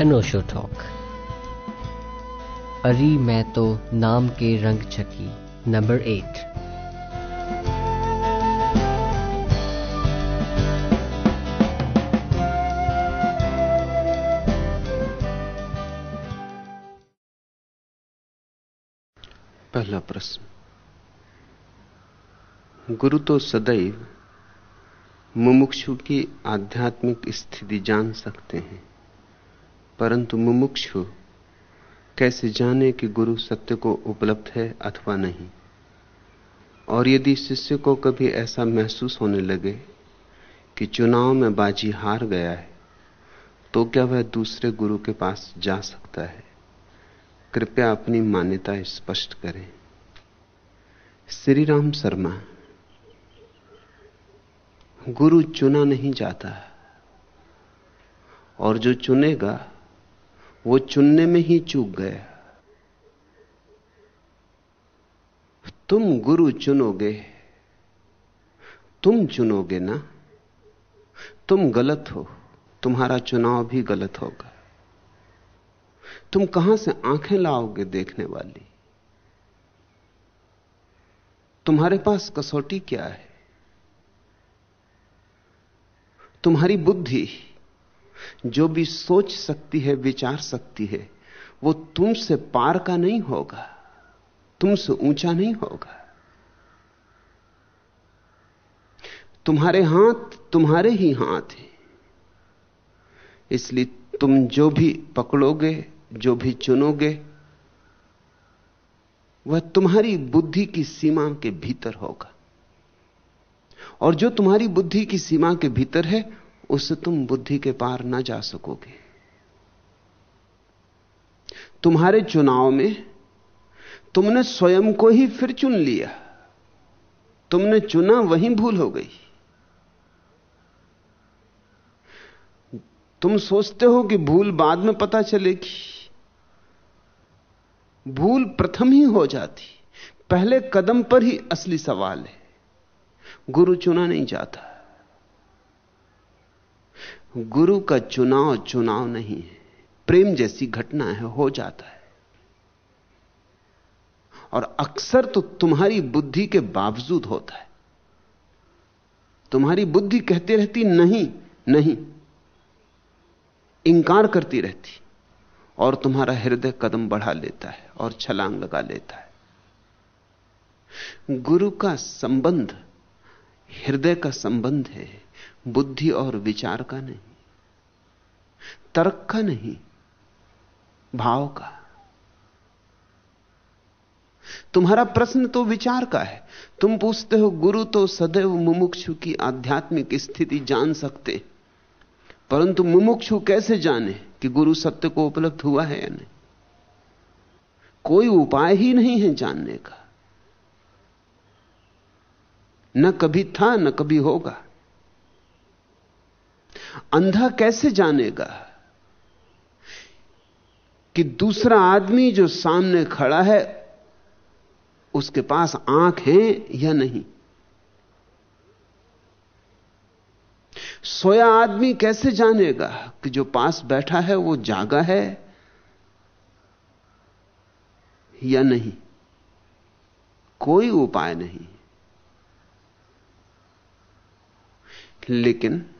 अनोशो talk. अरी मैं तो नाम के रंग छकी, नंबर एट। पहला प्रश्न। गुरु तो सदैव मुमुक्षु की आध्यात्मिक स्थिति जान सकते हैं। परंतु मुमुक्षु कैसे जाने कि गुरु सत्य को उपलब्ध है अथवा नहीं? और यदि शिष्य को कभी ऐसा महसूस होने लगे कि चुनाव में बाजी हार गया है तो क्या वह दूसरे गुरु के पास जा सकता है? कृपया अपनी मान्यता स्पष्ट करें। श्री राम शर्मा, गुरु चुना नहीं जाता। और जो चुनेगा वो चुनने में ही चूक गया तुम गुरु चुनोगे, तुम चुनोगे ना? तुम गलत हो, तुम्हारा चुनाव भी गलत होगा। तुम कहाँ से आँखें लाओगे देखने वाली? तुम्हारे पास कसौटी क्या है? तुम्हारी बुद्धि जो भी सोच सकती है, विचार सकती है, वो तुमसे पार का नहीं होगा, तुमसे ऊँचा नहीं होगा। तुम्हारे हाथ तुम्हारे ही हाथ हैं। इसलिए तुम जो भी पकड़ोगे, जो भी चुनोगे, वह तुम्हारी बुद्धि की सीमा के भीतर होगा। और जो तुम्हारी बुद्धि की सीमा के भीतर है उससे तुम बुद्धि के पार ना जा सकोगे। तुम्हारे चुनाव में तुमने स्वयं को ही फिर चुन लिया। तुमने चुना, वहीं भूल हो गई। तुम सोचते हो कि भूल बाद में पता चलेगी। भूल प्रथम ही हो जाती। पहले कदम पर ही असली सवाल है। गुरु चुना नहीं जाता। गुरु का चुनाव चुनाव नहीं है। प्रेम जैसी घटना है, हो जाता है। और अक्सर तो तुम्हारी बुद्धि के बावजूद होता है। तुम्हारी बुद्धि कहती रहती, नहीं नहीं। इंकार करती रहती। और तुम्हारा हृदय कदम बढ़ा लेता है और छलांग लगा लेता है। गुरु का संबंध, हृदय का संबंध है। बुद्धि और विचार का नहीं, तर्क का नहीं, भाव का। तुम्हारा प्रश्न तो विचार का है। तुम पूछते हो, गुरु तो सदैव मुमुक्षु की आध्यात्मिक स्थिति जान सकते। परंतु मुमुक्षु कैसे जाने कि गुरु सत्य को उपलब्ध हुआ है या नहीं? कोई उपाय ही नहीं है जानने का। न कभी था, न कभी होगा। अंधा कैसे जानेगा कि दूसरा आदमी जो सामने खड़ा है, उसके पास आँख है या नहीं? सोया आदमी कैसे जानेगा कि जो पास बैठा है, वो जागा है या नहीं? कोई उपाय नहीं। लेकिन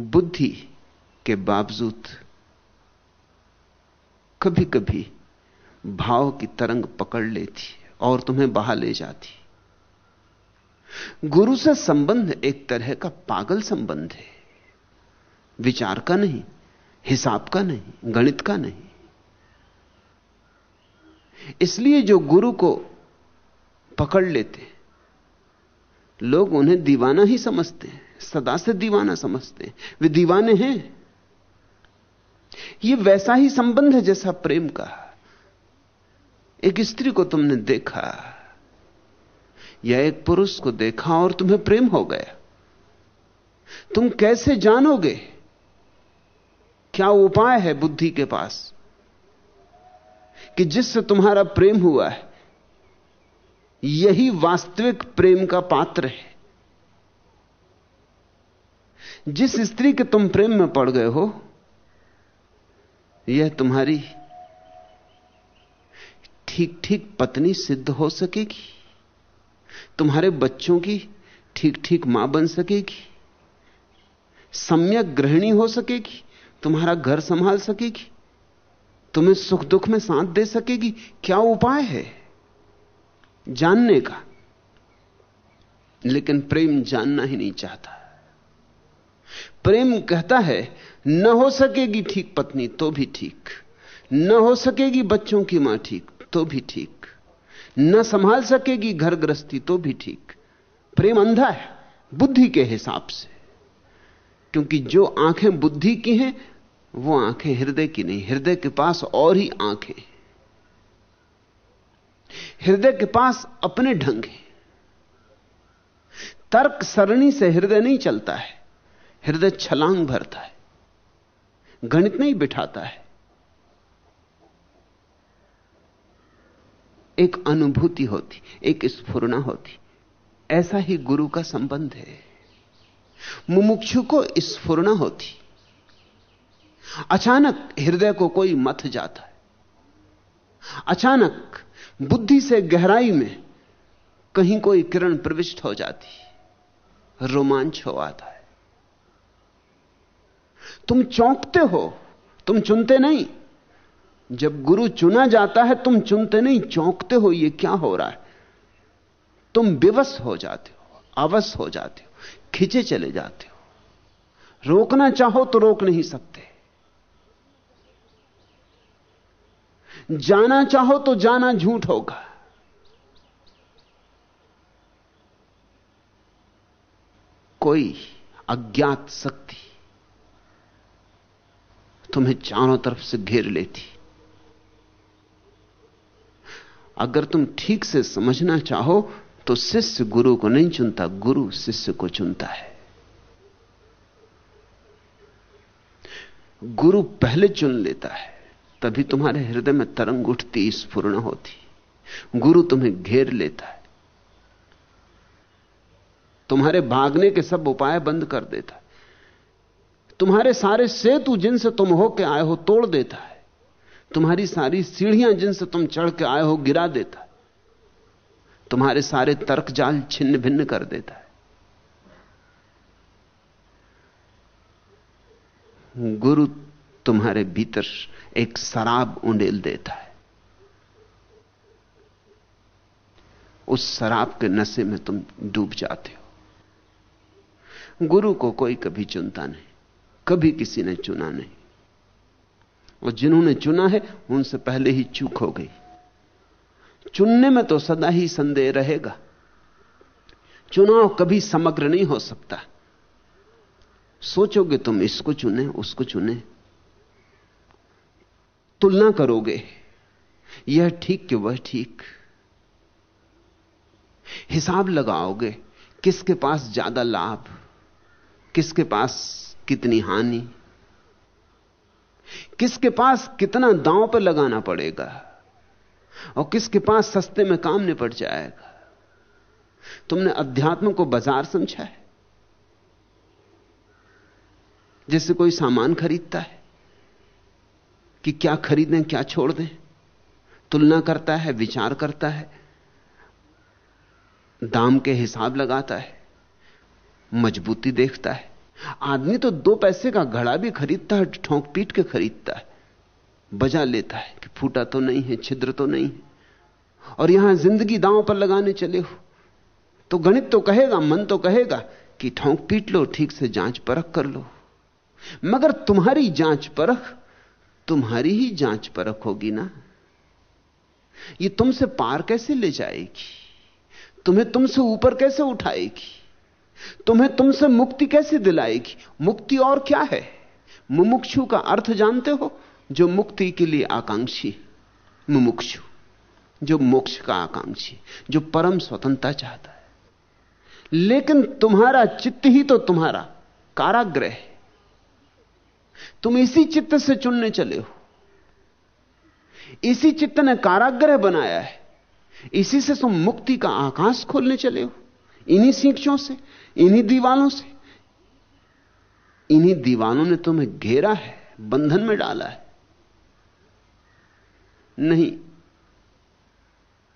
बुद्धि के बावजूद कभी कभी भाव की तरंग पकड़ लेती और तुम्हें बहा ले जाती। गुरु से संबंध एक तरह का पागल संबंध है। विचार का नहीं, हिसाब का नहीं, गणित का नहीं। इसलिए जो गुरु को पकड़ लेते लोग उन्हें दीवाना ही समझते हैं। सदा से दीवाना समझते हैं। वे दीवाने हैं। यह वैसा ही संबंध है जैसा प्रेम का। एक स्त्री को तुमने देखा, या एक पुरुष को देखा और तुम्हें प्रेम हो गया। तुम कैसे जानोगे? क्या उपाय है बुद्धि के पास? कि जिससे तुम्हारा प्रेम हुआ है, यही वास्तविक प्रेम का पात्र है। जिस स्त्री के तुम प्रेम में पड़ गए हो, यह तुम्हारी ठीक ठीक पत्नी सिद्ध हो सकेगी। तुम्हारे बच्चों की ठीक ठीक माँ बन सकेगी। सम्यक गृहिणी हो सकेगी, तुम्हारा घर संभाल सकेगी, तुम्हें सुख दुख में साथ दे सकेगी। क्या उपाय है? जानने का। लेकिन प्रेम जानना ही नहीं चाहता। प्रेम कहता है, न हो सकेगी ठीक पत्नी तो भी ठीक। न हो सकेगी बच्चों की माँ ठीक तो भी ठीक। न संभाल सकेगी घर गृहस्थी तो भी ठीक। प्रेम अंधा है, बुद्धि के हिसाब से। क्योंकि जो आँखें बुद्धि की हैं, वो आँखें हृदय की नहीं, हृदय के पास और ही आँखें हृदय के पास अपने ढंग हैं। तर्क सरणी से हृदय नहीं चलता है। हृदय छलांग भरता है, गणित नहीं बिठाता है। एक अनुभूति होती, एक स्फुरना होती, ऐसा ही गुरु का संबंध है। मुमुक्षु को स्फुरना होती, अचानक हृदय को कोई मथ जाता है, अचानक बुद्धि से गहराई में कहीं कोई किरण प्रविष्ट हो जाती, रोमांच हो आता है। तुम चौंकते हो, तुम चुनते नहीं। जब गुरु चुना जाता है, तुम चुनते नहीं, चौंकते हो, ये क्या हो रहा है? तुम विवश हो जाते हो अवश हो जाते हो, खिंचे चले जाते हो। रोकना चाहो तो रोक नहीं सकते। जाना चाहो तो जाना झूठ होगा। कोई अज्ञात शक्ति तुम्हें चारों तरफ़ से घेर लेती। अगर तुम ठीक से समझना चाहो तो शिष्य गुरु को नहीं चुनता, गुरु शिष्य को चुनता है। गुरु पहले चुन लेता है, तभी तुम्हारे हृदय में तरंग उठती, स्फुरण होती। गुरु तुम्हें घेर लेता है। तुम्हारे भागने के सब उपाय बंद कर देता है। तुम्हारे सारे सेतु जिनसे तुम होके आए हो तोड़ देता है। तुम्हारी सारी सीढ़ियाँ जिनसे तुम चढ़ के आए हो गिरा देता है। तुम्हारे सारे तर्क जाल छिन्न भिन्न कर देता है। गुरु तुम्हारे भीतर एक शराब उंडेल देता है। उस शराब के नशे में तुम डूब जाते हो। गुरु को कोई कभी चुनता नहीं। कभी किसी ने चुना नहीं। और जिन्होंने चुना है, उनसे पहले ही चूक हो गई। चुनने में तो सदा ही संदेह रहेगा। चुनाव कभी समग्र नहीं हो सकता। सोचोगे तुम, इसको चुने, उसको चुने। तुलना करोगे। यह ठीक कि वह ठीक। हिसाब लगाओगे, किसके पास ज़्यादा लाभ, किसके पास कितनी हानि? किसके पास कितना दांव पर लगाना पड़ेगा? और किसके पास सस्ते में काम निपट जाएगा? तुमने अध्यात्म को बाज़ार समझा है? जैसे कोई सामान खरीदता है, कि क्या खरीदें, क्या छोड़ दें? तुलना करता है, विचार करता है, दाम के हिसाब लगाता है, मजबूती देखता है। आदमी तो दो पैसे का घड़ा भी खरीदता है, ठोंक पीट के खरीदता है। बजा लेता है कि फूटा तो नहीं है, छिद्र तो नहीं है। और यहाँ ज़िंदगी दांव पर लगाने चले हो। तो गणित तो कहेगा, मन तो कहेगा कि ठोंक पीट लो, ठीक से जाँच परख कर लो। मगर तुम्हारी जाँच परख, तुम्हारी ही जाँच परख होगी ना। ये तुमसे पार कैसे ले जाएगी? तुम्हें तुमसे ऊपर कैसे उठाएगी? तुम्हें तुमसे मुक्ति कैसे दिलाएगी? मुक्ति और क्या है? मुमुक्षु का अर्थ जानते हो? जो मुक्ति के लिए आकांक्षी, मुमुक्षु। जो मोक्ष का आकांक्षी, जो परम स्वतंत्रता चाहता है। लेकिन तुम्हारा चित्त ही तो तुम्हारा काराग्रह है। तुम इसी चित्त से चुनने चले हो। इसी चित्त ने काराग्रह बनाया है। इसी से तुम मुक्ति का आकाश खोलने चले हो। इन्हीं सीखों से, इन्हीं दीवानों से। इन्हीं दीवानों ने तुम्हें घेरा है, बंधन में डाला है। नहीं,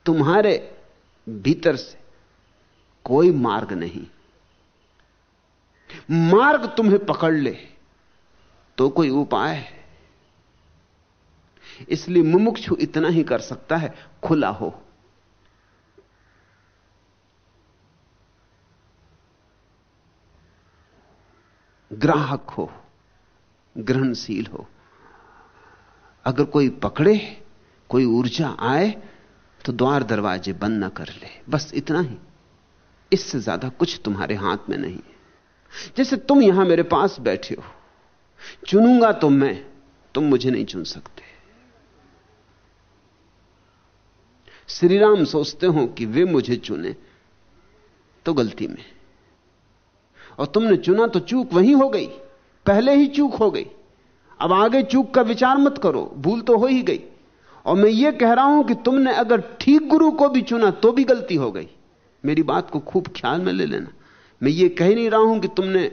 तुम्हारे भीतर से कोई मार्ग नहीं। मार्ग तुम्हें पकड़ ले तो कोई उपाय है। इसलिए मुमुक्षु इतना ही कर सकता है, खुला हो। ग्राहक हो, ग्रहणशील हो। अगर कोई पकड़े, कोई ऊर्जा आए तो द्वार दरवाजे बंद ना कर ले। बस इतना ही। इससे ज़्यादा कुछ तुम्हारे हाथ में नहीं है। जैसे तुम यहाँ मेरे पास बैठे हो, चुनूँगा तो मैं, तुम मुझे नहीं चुन सकते। श्रीराम सोचते हो कि वे मुझे चुने तो गलती में। और तुमने चुना तो चूक वहीं हो गई, पहले ही चूक हो गई। अब आगे चूक का विचार मत करो, भूल तो हो ही गई। और मैं ये कह रहा हूँ कि तुमने अगर ठीक गुरु को भी चुना तो भी गलती हो गई। मेरी बात को खूब ख्याल में ले लेना। मैं ये कह नहीं रहा हूँ कि तुमने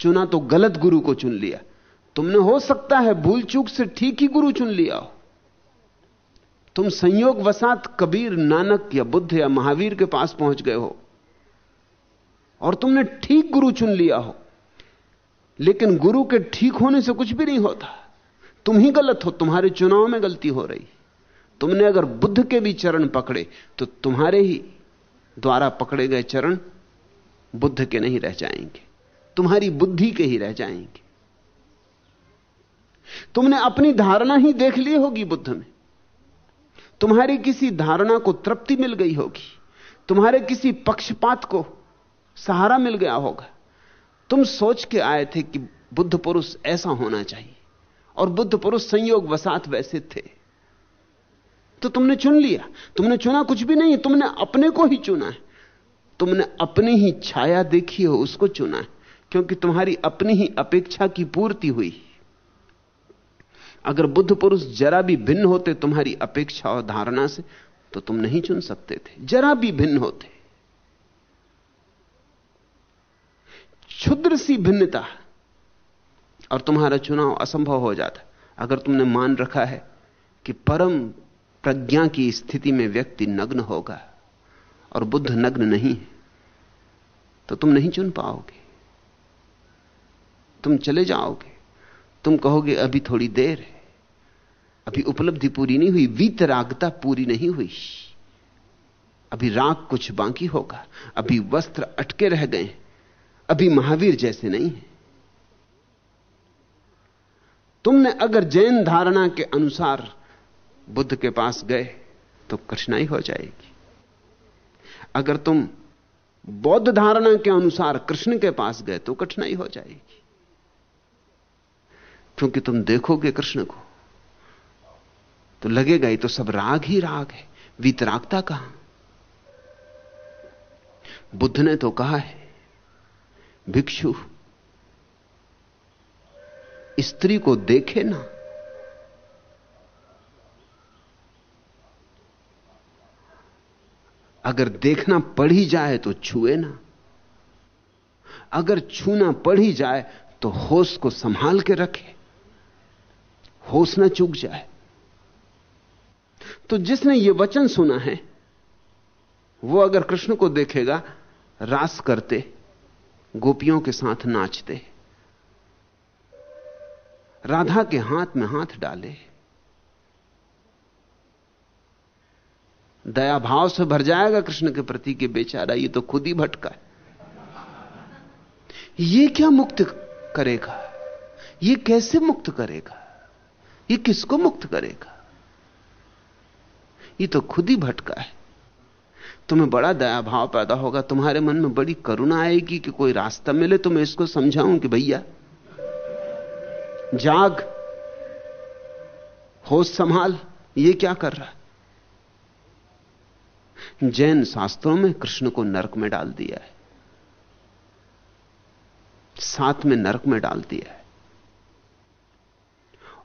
चुना तो गलत गुरु को चुन लिया। तुमने हो सकता है भूल चूक से ठीक ही गुरु चुन लिया हो। तुम संयोग वसात कबीर नानक या बुद्ध या महावीर के पास पहुँच गए हो। और तुमने ठीक गुरु चुन लिया हो। लेकिन गुरु के ठीक होने से कुछ भी नहीं होता। तुम ही गलत हो, तुम्हारे चुनाव में गलती हो रही। तुमने अगर बुद्ध के भी चरण पकड़े तो तुम्हारे ही द्वारा पकड़े गए चरण बुद्ध के नहीं रह जाएँगे। तुम्हारी बुद्धि के ही रह जाएँगे। तुमने अपनी धारणा ही देख ली होगी बुद्ध में। तुम्हारी किसी धारणा को तृप्ति मिल गई होगी। तुम्हारे किसी पक्षपात को सहारा मिल गया होगा। तुम सोच के आए थे कि बुद्ध पुरुष ऐसा होना चाहिए, और बुद्ध पुरुष संयोग वसात वैसे थे। तो तुमने चुन लिया। तुमने चुना कुछ भी नहीं, तुमने अपने को ही चुना है। तुमने अपनी ही छाया देखी हो, उसको चुना है, क्योंकि तुम्हारी अपनी ही अपेक्षा की पूर्ति हुई। अगर बुद्ध पुरुष जरा भी भिन्न होते तुम्हारी अपेक्षा और धारणा से तो तुम नहीं चुन सकते थे। जरा भी भिन्न होते। क्षुद्र सी भिन्नता और तुम्हारा चुनाव असंभव हो जाता अगर तुमने मान रखा है कि परम प्रज्ञा की स्थिति में व्यक्ति नग्न होगा और बुद्ध नग्न नहीं है तो तुम नहीं चुन पाओगे। तुम चले जाओगे। तुम कहोगे, अभी थोड़ी देर है। अभी उपलब्धि पूरी नहीं हुई, वीतरागता पूरी नहीं हुई। अभी राग कुछ बाकी होगा। अभी वस्त्र अटके रह गए अभी महावीर जैसे नहीं है। तुमने अगर जैन धारणा के अनुसार बुद्ध के पास गए तो कठिनाई हो जाएगी। अगर तुम बौद्ध धारणा के अनुसार कृष्ण के पास गए तो कठिनाई हो जाएगी। क्योंकि तुम देखोगे कृष्ण को तो लगेगा ही तो सब राग ही राग है। वितरागता कहाँ? बुद्ध ने तो कहा है भिक्षु, स्त्री को देखे ना। अगर देखना पड़ ही जाए तो छुए ना। अगर छूना पड़ ही जाए तो होश को संभाल के रखे। होश ना चूक जाए। तो जिसने यह वचन सुना है, वो अगर कृष्ण को देखेगा, रास करते। गोपियों के साथ नाचते राधा के हाथ में हाथ डाले दया भाव से भर जाएगा कृष्ण के प्रति के बेचारा, ये तो खुद ही भटका है। ये क्या मुक्त करेगा? ये कैसे मुक्त करेगा? ये किसको मुक्त करेगा? ये तो खुद ही भटका है। तुम्हें बड़ा दया भाव पैदा होगा, तुम्हारे मन में बड़ी करुणा आएगी कि कोई रास्ता मिले तो मैं इसको समझाऊं कि भैया, जाग, होश संभाल, ये क्या कर रहा है? जैन शास्त्रों में कृष्ण को नरक में डाल दिया है। साथ में नरक में डाल दिया है।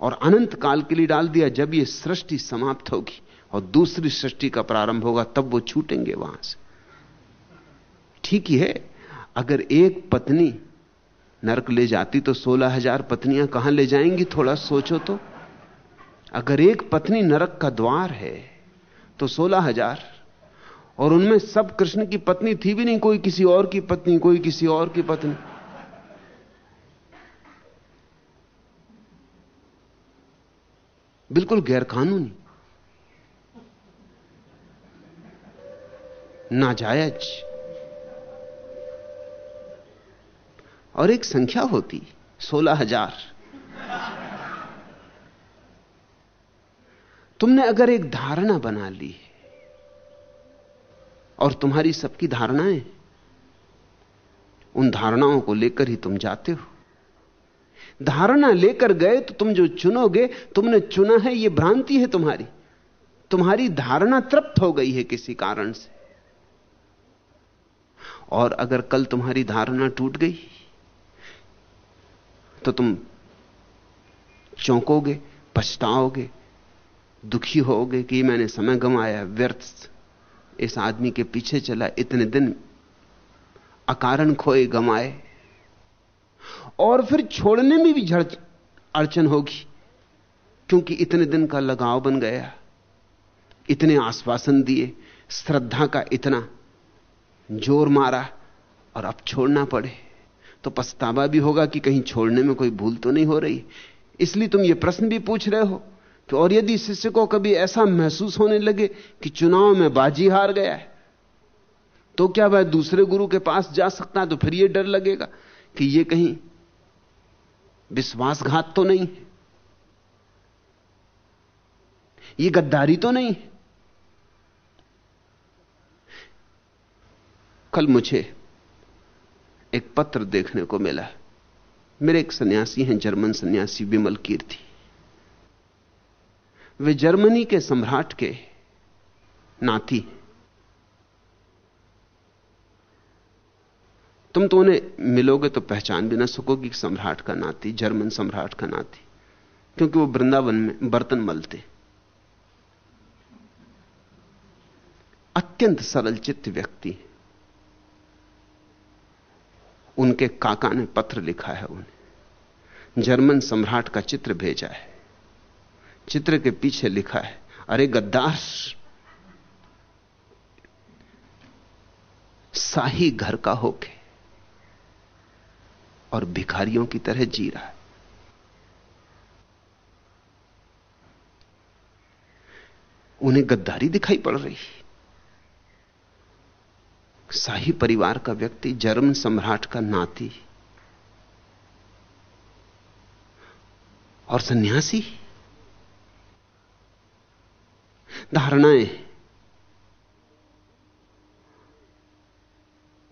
और अनंत काल के लिए डाल दिया, जब यह सृष्टि समाप्त होगी। और दूसरी सृष्टि का प्रारंभ होगा, तब वो छूटेंगे वहाँ से। ठीक ही है, अगर एक पत्नी नरक ले जाती तो सोलह हज़ार पत्नियाँ कहाँ ले जाएँगी, थोड़ा सोचो तो। अगर एक पत्नी नरक का द्वार है तो सोलह हज़ार, और उनमें सब कृष्ण की पत्नी थी भी नहीं, कोई किसी और की पत्नी, कोई किसी और की पत्नी। बिल्कुल गैरकानूनी। नाजायज। और एक संख्या होती, सोलह हज़ार। तुमने अगर एक धारणा बना ली, और तुम्हारी सबकी धारणाएँ, उन धारणाओं को लेकर ही तुम जाते हो। धारणा लेकर गए तो तुम जो चुनोगे, तुमने चुना है यह भ्रांति है तुम्हारी। तुम्हारी धारणा तृप्त हो गई है किसी कारण से। और अगर कल तुम्हारी धारणा टूट गई तो तुम चौंकोगे, पछताओगे, दुखी होगे कि मैंने समय गंवाया, व्यर्थ इस आदमी के पीछे चला, इतने दिन अकारण खोए गमाए और फिर छोड़ने में भी झड़ अड़चन होगी, क्योंकि इतने दिन का लगाव बन गया, इतने आश्वासन दिए, श्रद्धा का इतना ज़ोर मारा और अब छोड़ना पड़े। तो पछतावा भी होगा कि कहीं छोड़ने में कोई भूल तो नहीं हो रही। इसलिए तुम ये प्रश्न भी पूछ रहे हो कि और यदि शिष्य को कभी ऐसा महसूस होने लगे कि चुनाव में बाजी हार गया है तो क्या वह दूसरे गुरु के पास जा सकता है? तो फिर यह डर लगेगा कि यह कहीं विश्वासघात तो नहीं है। यह गद्दारी तो नहीं है। कल मुझे एक पत्र देखने को मिला। मेरे एक सन्यासी हैं, जर्मन सन्यासी विमल कीर्ति। वे जर्मनी के सम्राट के नाती तुम तो उन्हें मिलोगे तो पहचान भी ना सकोगी सम्राट का नाती, जर्मन सम्राट का नाती, क्योंकि वो वृंदावन में बर्तन मलते। अत्यंत सरल चित्त व्यक्ति उनके काका ने पत्र लिखा है उन्हें। जर्मन सम्राट का चित्र भेजा है। चित्र के पीछे लिखा है, अरे गद्दार, शाही घर का होके और भिखारियों की तरह जी रहा है। उन्हें गद्दारी दिखाई पड़ रही शाही परिवार का व्यक्ति जर्मन सम्राट का नाती और सन्यासी धारणाएँ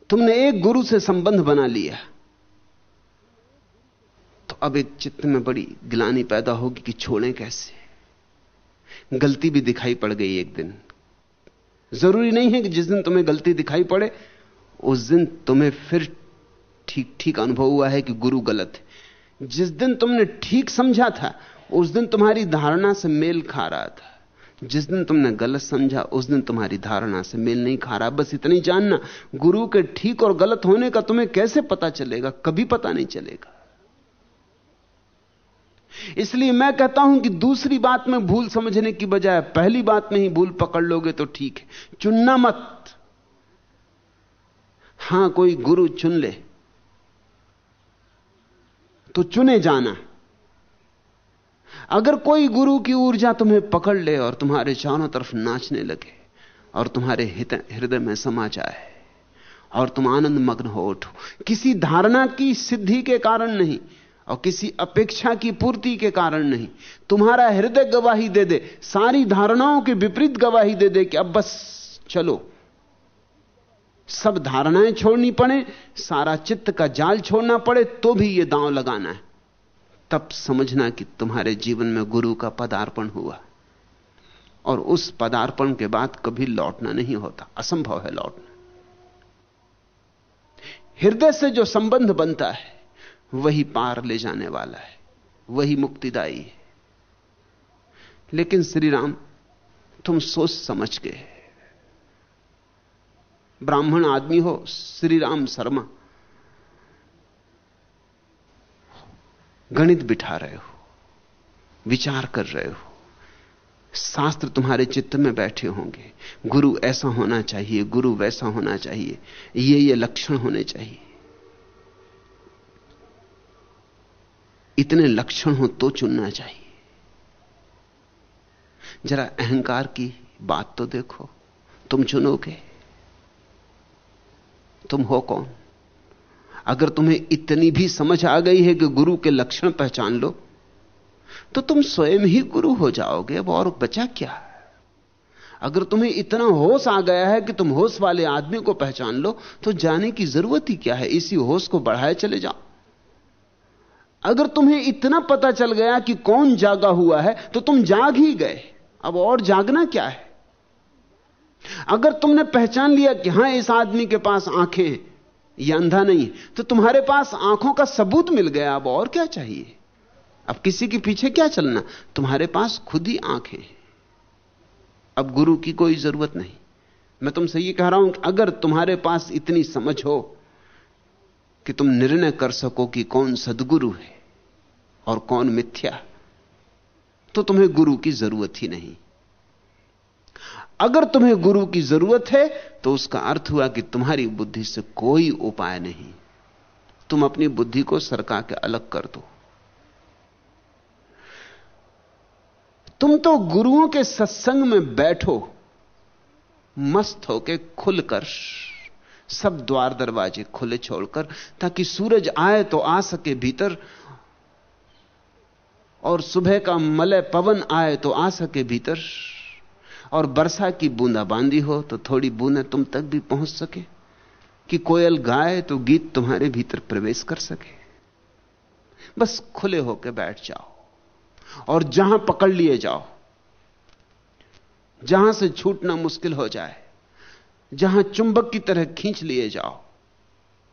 तुमने एक गुरु से संबंध बना लिया। तो अब एक चित्त में बड़ी गिलानी पैदा होगी कि छोड़ें कैसे? गलती भी दिखाई पड़ गई एक दिन। ज़रूरी नहीं है कि जिस दिन तुम्हें गलती दिखाई पड़े, उस दिन तुम्हें फिर ठीक ठीक अनुभव हुआ है कि गुरु गलत है। जिस दिन तुमने ठीक समझा था, उस दिन तुम्हारी धारणा से मेल खा रहा था। जिस दिन तुमने गलत समझा, उस दिन तुम्हारी धारणा से मेल नहीं खा रहा। बस इतनी जानना, गुरु के ठीक और गलत होने का तुम्हें कैसे पता चलेगा? कभी पता नहीं चलेगा। इसलिए मैं कहता हूँ कि दूसरी बात में भूल समझने की बजाय पहली बात में ही भूल पकड़ लोगे तो ठीक है। चुनना मत। हाँ, कोई गुरु चुन ले। तो चुने जाना। अगर कोई गुरु की ऊर्जा तुम्हें पकड़ ले और तुम्हारे चारों तरफ़ नाचने लगे और तुम्हारे हृदय में समा जाए और तुम आनंद मग्न हो उठो। किसी धारणा की सिद्धि के कारण नहीं। और किसी अपेक्षा की पूर्ति के कारण नहीं। तुम्हारा हृदय गवाही दे दे, सारी धारणाओं के विपरीत गवाही दे दे कि अब बस, चलो। सब धारणाएँ छोड़नी पड़े, सारा चित्त का जाल छोड़ना पड़े तो भी यह दांव लगाना है। तब समझना कि तुम्हारे जीवन में गुरु का पदार्पण हुआ। और उस पदार्पण के बाद कभी लौटना नहीं होता। असंभव है लौटना। हृदय से जो संबंध बनता है वही पार ले जाने वाला है, वही मुक्तिदायी है। लेकिन श्री राम तुम सोच समझ के ब्राह्मण आदमी हो श्री राम शर्मा, गणित बिठा रहे हो, विचार कर रहे हो, शास्त्र तुम्हारे चित्त में बैठे होंगे। गुरु ऐसा होना चाहिए, गुरु वैसा होना चाहिए, ये ये लक्षण होने चाहिए। इतने लक्षण हो तो चुनना चाहिए। जरा अहंकार की बात तो देखो। तुम चुनोगे? तुम हो कौन? अगर तुम्हें इतनी भी समझ आ गई है कि गुरु के लक्षण पहचान लो तो तुम स्वयं ही गुरु हो जाओगे। अब और बचा क्या? अगर तुम्हें इतना होश आ गया है कि तुम होश वाले आदमी को पहचान लो तो जाने की ज़रूरत ही क्या है? इसी होश को बढ़ाए चले जाओ। अगर तुम्हें इतना पता चल गया कि कौन जागा हुआ है तो तुम जाग ही गए। अब और जागना क्या है? अगर तुमने पहचान लिया कि हाँ, इस आदमी के पास आँखें हैं यह अंधा नहीं तो तुम्हारे पास आँखों का सबूत मिल गया। अब और क्या चाहिए? अब किसी के पीछे क्या चलना? तुम्हारे पास खुद ही आँखें हैं। अब गुरु की कोई ज़रूरत नहीं। मैं तुमसे यह कह रहा हूँ कि अगर तुम्हारे पास इतनी समझ हो कि तुम निर्णय कर सको कि कौन सदगुरु है और कौन मिथ्या। तो तुम्हें गुरु की ज़रूरत ही नहीं। अगर तुम्हें गुरु की ज़रूरत है तो उसका अर्थ हुआ कि तुम्हारी बुद्धि से कोई उपाय नहीं। तुम अपनी बुद्धि को सरका के अलग कर दो। तुम तो गुरुओं के सत्संग में बैठो, मस्त होके खुलकर सब द्वार दरवाजे खुले छोड़कर, ताकि सूरज आए तो आ सके भीतर, और सुबह का मलय पवन आए तो आ सके भीतर, और वर्षा की बूंदाबांदी हो तो थोड़ी बूंदें तुम तक भी पहुँच सके, कि कोयल गाए तो गीत तुम्हारे भीतर प्रवेश कर सके। बस खुले होकर बैठ जाओ, और जहाँ पकड़ लिए जाओ, जहाँ से छूटना मुश्किल हो जाए जहाँ चुंबक की तरह खींच लिए जाओ।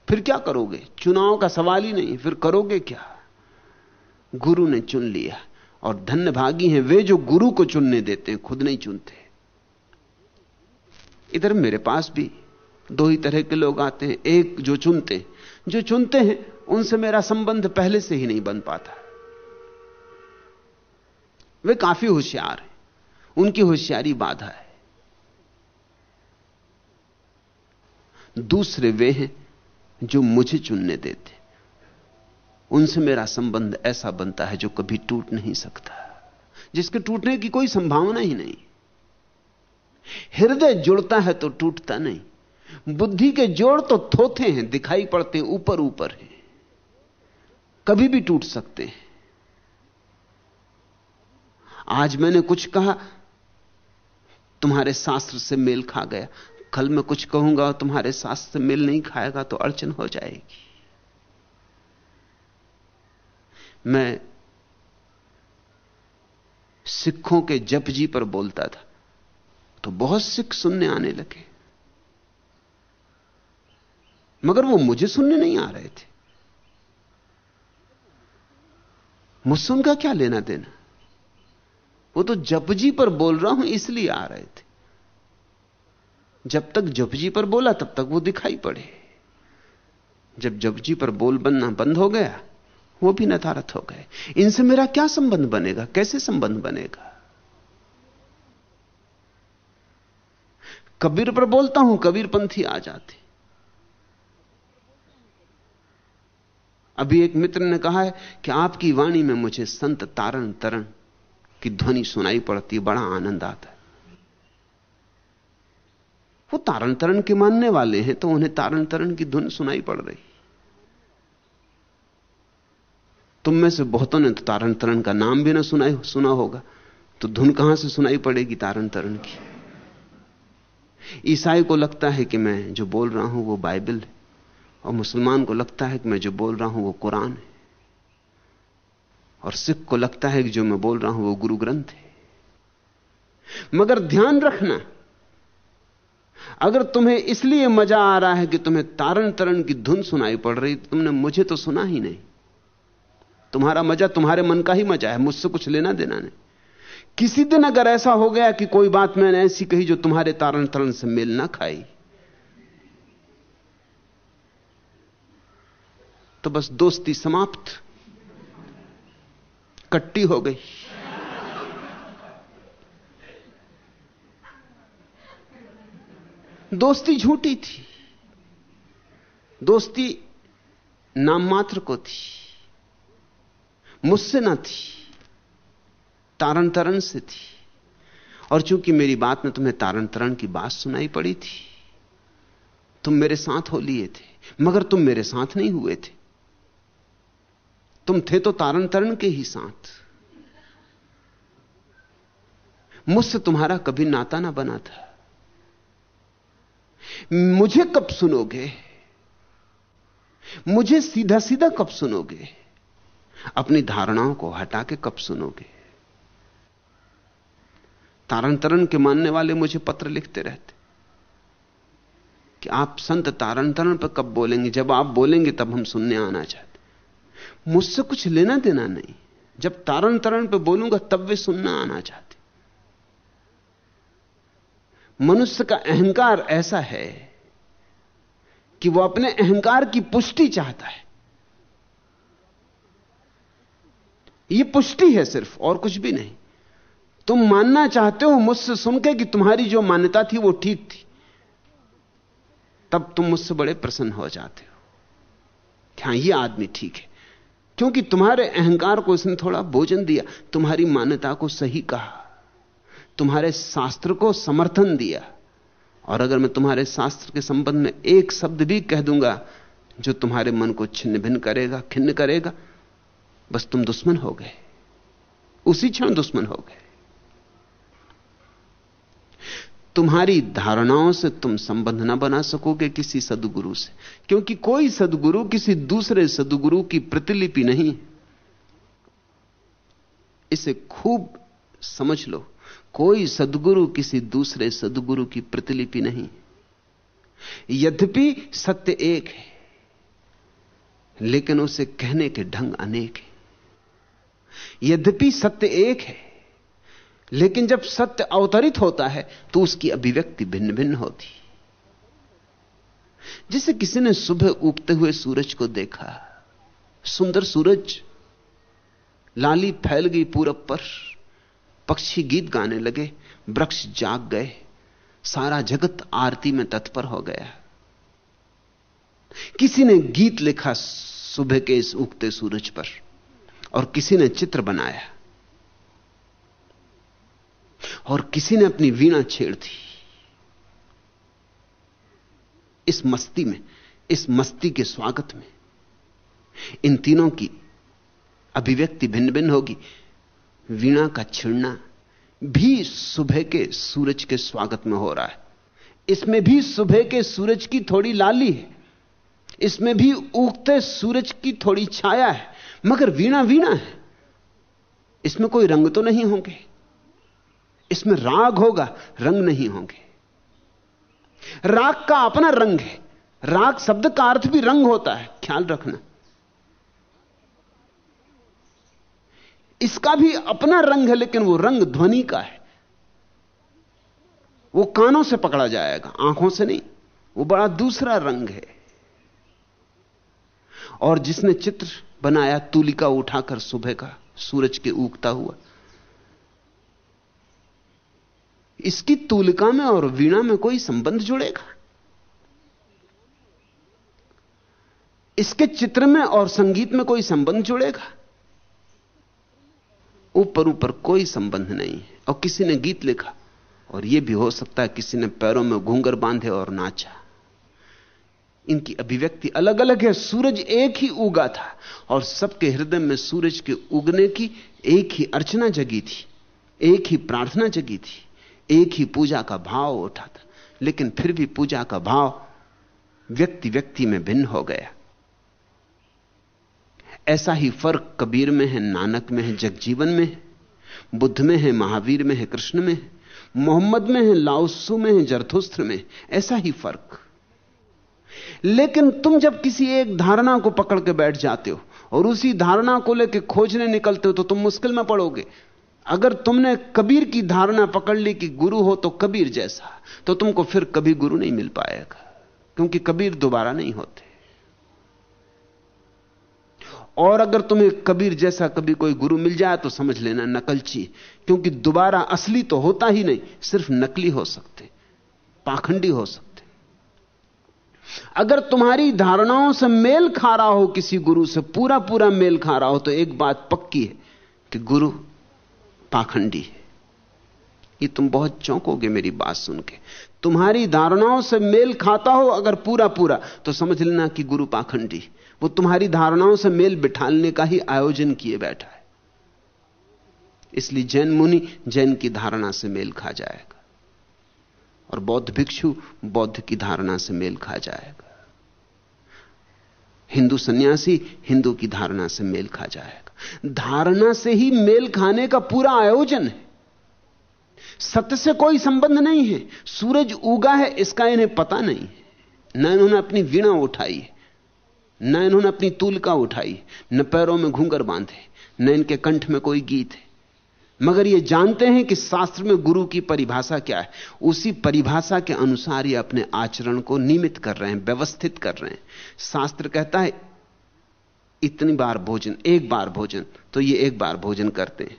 फिर क्या करोगे? चुनाव का सवाल ही नहीं, फिर करोगे क्या? गुरु ने चुन लिया, और धन्य भागी हैं वे जो गुरु को चुनने देते हैं, खुद नहीं चुनते। इधर मेरे पास भी दो ही तरह के लोग आते हैं, एक जो चुनते हैं। जो चुनते हैं, उनसे मेरा संबंध पहले से ही नहीं बन पाता। वे काफ़ी होशियार हैं, उनकी होशियारी बाधा है। दूसरे वे हैं जो मुझे चुनने देते। उनसे मेरा संबंध ऐसा बनता है जो कभी टूट नहीं सकता, जिसके टूटने की कोई संभावना ही नहीं। हृदय जुड़ता है तो टूटता नहीं, बुद्धि के जोड़ तो थोथे हैं, दिखाई पड़ते हैं ऊपर ऊपर हैं, कभी भी टूट सकते हैं। आज मैंने कुछ कहा, तुम्हारे शास्त्र से मेल खा गया। कल मैं कुछ कहूँगा और तुम्हारे शास्त्र से मेल नहीं खाएगा तो अड़चन हो जाएगी। मैं सिखों के जप जी पर बोलता था तो बहुत सिख सुनने आने लगे। मगर वो मुझे सुनने नहीं आ रहे थे। मुझसे उनका क्या लेना देना? वो तो जपजी पर बोल रहा हूँ, इसलिए आ रहे थे। जब तक जपजी पर बोला, तब तक वो दिखाई पड़े। जब जपजी पर बोल बनना बंद हो गया, वो भी नथारत हो गए। इनसे मेरा क्या संबंध बनेगा? कैसे संबंध बनेगा? कबीर पर बोलता हूँ, कबीर पंथी आ जाते। अभी एक मित्र ने कहा है कि आपकी वाणी में मुझे संत तारण तरण की ध्वनि सुनाई पड़ती, बड़ा आनंद आता है। वो तारण तरण के मानने वाले हैं तो उन्हें तारण तरण की धुन सुनाई पड़ रही। तुम में से बहुतों ने तो तारण तरण का नाम भी ना सुनाई, सुना होगा। तो धुन कहाँ से सुनाई पड़ेगी तारण तरण की? ईसाई को लगता है कि मैं जो बोल रहा हूँ वो बाइबल है, और मुसलमान को लगता है कि मैं जो बोल रहा हूँ वो कुरान है। और सिख को लगता है कि जो मैं बोल रहा हूँ वो गुरु ग्रंथ है। मगर ध्यान रखना अगर तुम्हें इसलिए मज़ा आ रहा है कि तुम्हें तारण तरण की धुन सुनाई पड़ रही, तुमने मुझे तो सुना ही नहीं। तुम्हारा मज़ा तुम्हारे मन का ही मज़ा है, मुझसे कुछ लेना देना नहीं। किसी दिन अगर ऐसा हो गया कि कोई बात मैंने ऐसी कही जो तुम्हारे तारण तरण से मेल ना खाई तो बस दोस्ती समाप्त। कट्टी हो गई। दोस्ती झूठी थी। दोस्ती नाम मात्र को थी। मुझसे ना थी। तारण तरण से थी। और चूँकि मेरी बात में तुम्हें तारण तरण की बात सुनाई पड़ी थी, तुम मेरे साथ हो लिए थे, मगर तुम मेरे साथ नहीं हुए थे। तुम थे तो तारण तरण के ही साथ। मुझसे तुम्हारा कभी नाता ना बना था। मुझे कब सुनोगे? मुझे सीधा सीधा कब सुनोगे? अपनी धारणाओं को हटा के कब सुनोगे? तारण तरण के मानने वाले मुझे पत्र लिखते रहते। कि आप संत तारण तरण पर कब बोलेंगे? जब आप बोलेंगे, तब हम सुनने आना चाहते। मुझसे कुछ लेना देना नहीं। जब तारण तरण पर बोलूँगा, तब वे सुनना आना चाहते। मनुष्य का अहंकार ऐसा है कि वह अपने अहंकार की पुष्टि चाहता है। यह पुष्टि है सिर्फ़, और कुछ भी नहीं। तुम मानना चाहते हो मुझसे सुनकर कि तुम्हारी जो मान्यता थी वो ठीक थी। तब तुम मुझसे बड़े प्रसन्न हो जाते हो। कि हाँ यह आदमी ठीक है? क्योंकि तुम्हारे अहंकार को इसने थोड़ा भोजन दिया, तुम्हारी मान्यता को सही कहा। तुम्हारे शास्त्र को समर्थन दिया। और अगर मैं तुम्हारे शास्त्र के संबंध में एक शब्द भी कह दूँगा, जो तुम्हारे मन को छिन्न भिन्न करेगा, खिन्न करेगा, बस तुम दुश्मन हो गए। उसी क्षण दुश्मन हो गए। तुम्हारी धारणाओं से तुम संबंध ना बना सकोगे किसी सदगुरु से, क्योंकि कोई सदगुरु किसी दूसरे सदगुरु की प्रतिलिपि नहीं। इसे खूब समझ लो। कोई सदगुरु किसी दूसरे सदगुरु की प्रतिलिपि नहीं। यद्यपि सत्य एक है, लेकिन उसे कहने के ढंग अनेक है। यद्यपि सत्य एक है, लेकिन जब सत्य अवतरित होता है तो उसकी अभिव्यक्ति भिन्न भिन्न होती। जिसे किसी ने सुबह उगते हुए सूरज को देखा, सुंदर सूरज, लाली फैल गई पूरब पर पक्षी गीत गाने लगे, वृक्ष जाग गए, सारा जगत आरती में तत्पर हो गया। किसी ने गीत लिखा सुबह के इस उगते सूरज पर, और किसी ने चित्र बनाया, और किसी ने अपनी वीणा छेड़ दी। इस मस्ती में, इस मस्ती के स्वागत में, इन तीनों की अभिव्यक्ति भिन्न भिन्न होगी। वीणा का छिड़ना भी सुबह के सूरज के स्वागत में हो रहा है। इसमें भी सुबह के सूरज की थोड़ी लाली है। इसमें भी उगते सूरज की थोड़ी छाया है। मगर वीणा वीणा है। इसमें कोई रंग तो नहीं होंगे। इसमें राग होगा, रंग नहीं होंगे। राग का अपना रंग है। राग शब्द का अर्थ भी रंग होता है। ख्याल रखना। इसका भी अपना रंग है, लेकिन वो रंग ध्वनि का है। वो कानों से पकड़ा जाएगा, आँखों से नहीं, वो बड़ा दूसरा रंग है। और जिसने चित्र बनाया, तुलिका उठाकर सुबह का सूरज के उगता हुआ, इसकी तुलिका में और वीणा में कोई संबंध जुड़ेगा? इसके चित्र में और संगीत में कोई संबंध जुड़ेगा? ऊपर ऊपर कोई संबंध नहीं है। और किसी ने गीत लिखा, और यह भी हो सकता है किसी ने पैरों में घूंगर बांधे और नाचा। इनकी अभिव्यक्ति अलग अलग है। सूरज एक ही उगा था, और सबके हृदय में सूरज के उगने की एक ही अर्चना जगी थी, एक ही प्रार्थना जगी थी, एक ही पूजा का भाव उठा था। लेकिन फिर भी पूजा का भाव व्यक्ति व्यक्ति में भिन्न हो गया। ऐसा ही फ़र्क कबीर में है, नानक में है, जगजीवन में है, बुद्ध में है, महावीर में है, कृष्ण में है, मोहम्मद में है लाउसू में है, जरथुस्त्र में ऐसा ही फ़र्क। लेकिन तुम जब किसी एक धारणा को पकड़ के बैठ जाते हो और उसी धारणा को लेकर खोजने निकलते हो तो तुम मुश्किल में पड़ोगे। अगर तुमने कबीर की धारणा पकड़ ली कि गुरु हो तो कबीर जैसा तो तुमको फिर कभी गुरु नहीं मिल पाएगा, क्योंकि कबीर दोबारा नहीं होते। और अगर तुम्हें कबीर जैसा कभी कोई गुरु मिल जाए तो समझ लेना नकलची, क्योंकि दोबारा असली तो होता ही नहीं, सिर्फ़ नकली हो सकते, पाखंडी हो सकते। अगर तुम्हारी धारणाओं से मेल खा रहा हो किसी गुरु से पूरा पूरा मेल खा रहा हो तो एक बात पक्की है कि गुरु पाखंडी है। ये तुम बहुत चौंकोगे मेरी बात सुन के तुम्हारी धारणाओं से मेल खाता हो अगर पूरा पूरा तो समझ लेना कि गुरु पाखंडी वो तुम्हारी धारणाओं से मेल बिठालने का ही आयोजन किए बैठा है। इसलिए जैन मुनि जैन की धारणा से मेल खा जाएगा और बौद्ध भिक्षु बौद्ध की धारणा से मेल खा जाएगा। हिंदू सन्यासी हिंदू की धारणा से मेल खा जाएगा। धारणा से ही मेल खाने का पूरा आयोजन है। सत्य से कोई संबंध नहीं है। सूरज उगा है, इसका इन्हें पता नहीं है। न इन्होंने अपनी वीणा उठाई है। न इन्होंने अपनी तूलका उठाई, न पैरों में घूंगर बांधे, न इनके कंठ में कोई गीत है। मगर ये जानते हैं कि शास्त्र में गुरु की परिभाषा क्या है। उसी परिभाषा के अनुसार ये अपने आचरण को नियमित कर रहे हैं, व्यवस्थित कर रहे हैं। शास्त्र कहता है, इतनी बार भोजन, एक बार भोजन तो ये एक बार भोजन करते हैं।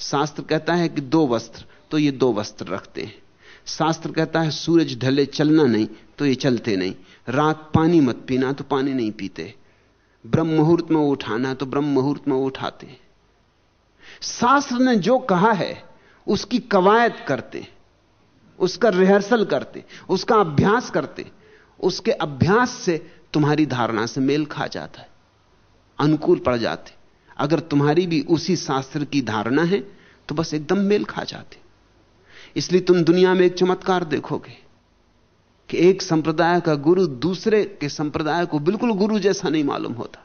शास्त्र कहता है कि दो वस्त्र तो ये दो वस्त्र रखते हैं। शास्त्र कहता है, सूरज ढले चलना नहीं तो ये चलते नहीं। रात पानी मत पीना तो पानी नहीं पीते। ब्रह्म मुहूर्त में उठाना तो ब्रह्म मुहूर्त में उठाते। शास्त्र ने जो कहा है, उसकी कवायद करते, उसका रिहर्सल करते, उसका अभ्यास करते, उसके अभ्यास से तुम्हारी धारणा से मेल खा जाता है, अनुकूल पड़ जाते। अगर तुम्हारी भी उसी शास्त्र की धारणा है तो बस एकदम मेल खा जाते। इसलिए तुम दुनिया में एक चमत्कार देखोगे। कि एक संप्रदाय का गुरु दूसरे के संप्रदाय को बिल्कुल गुरु जैसा नहीं मालूम होता।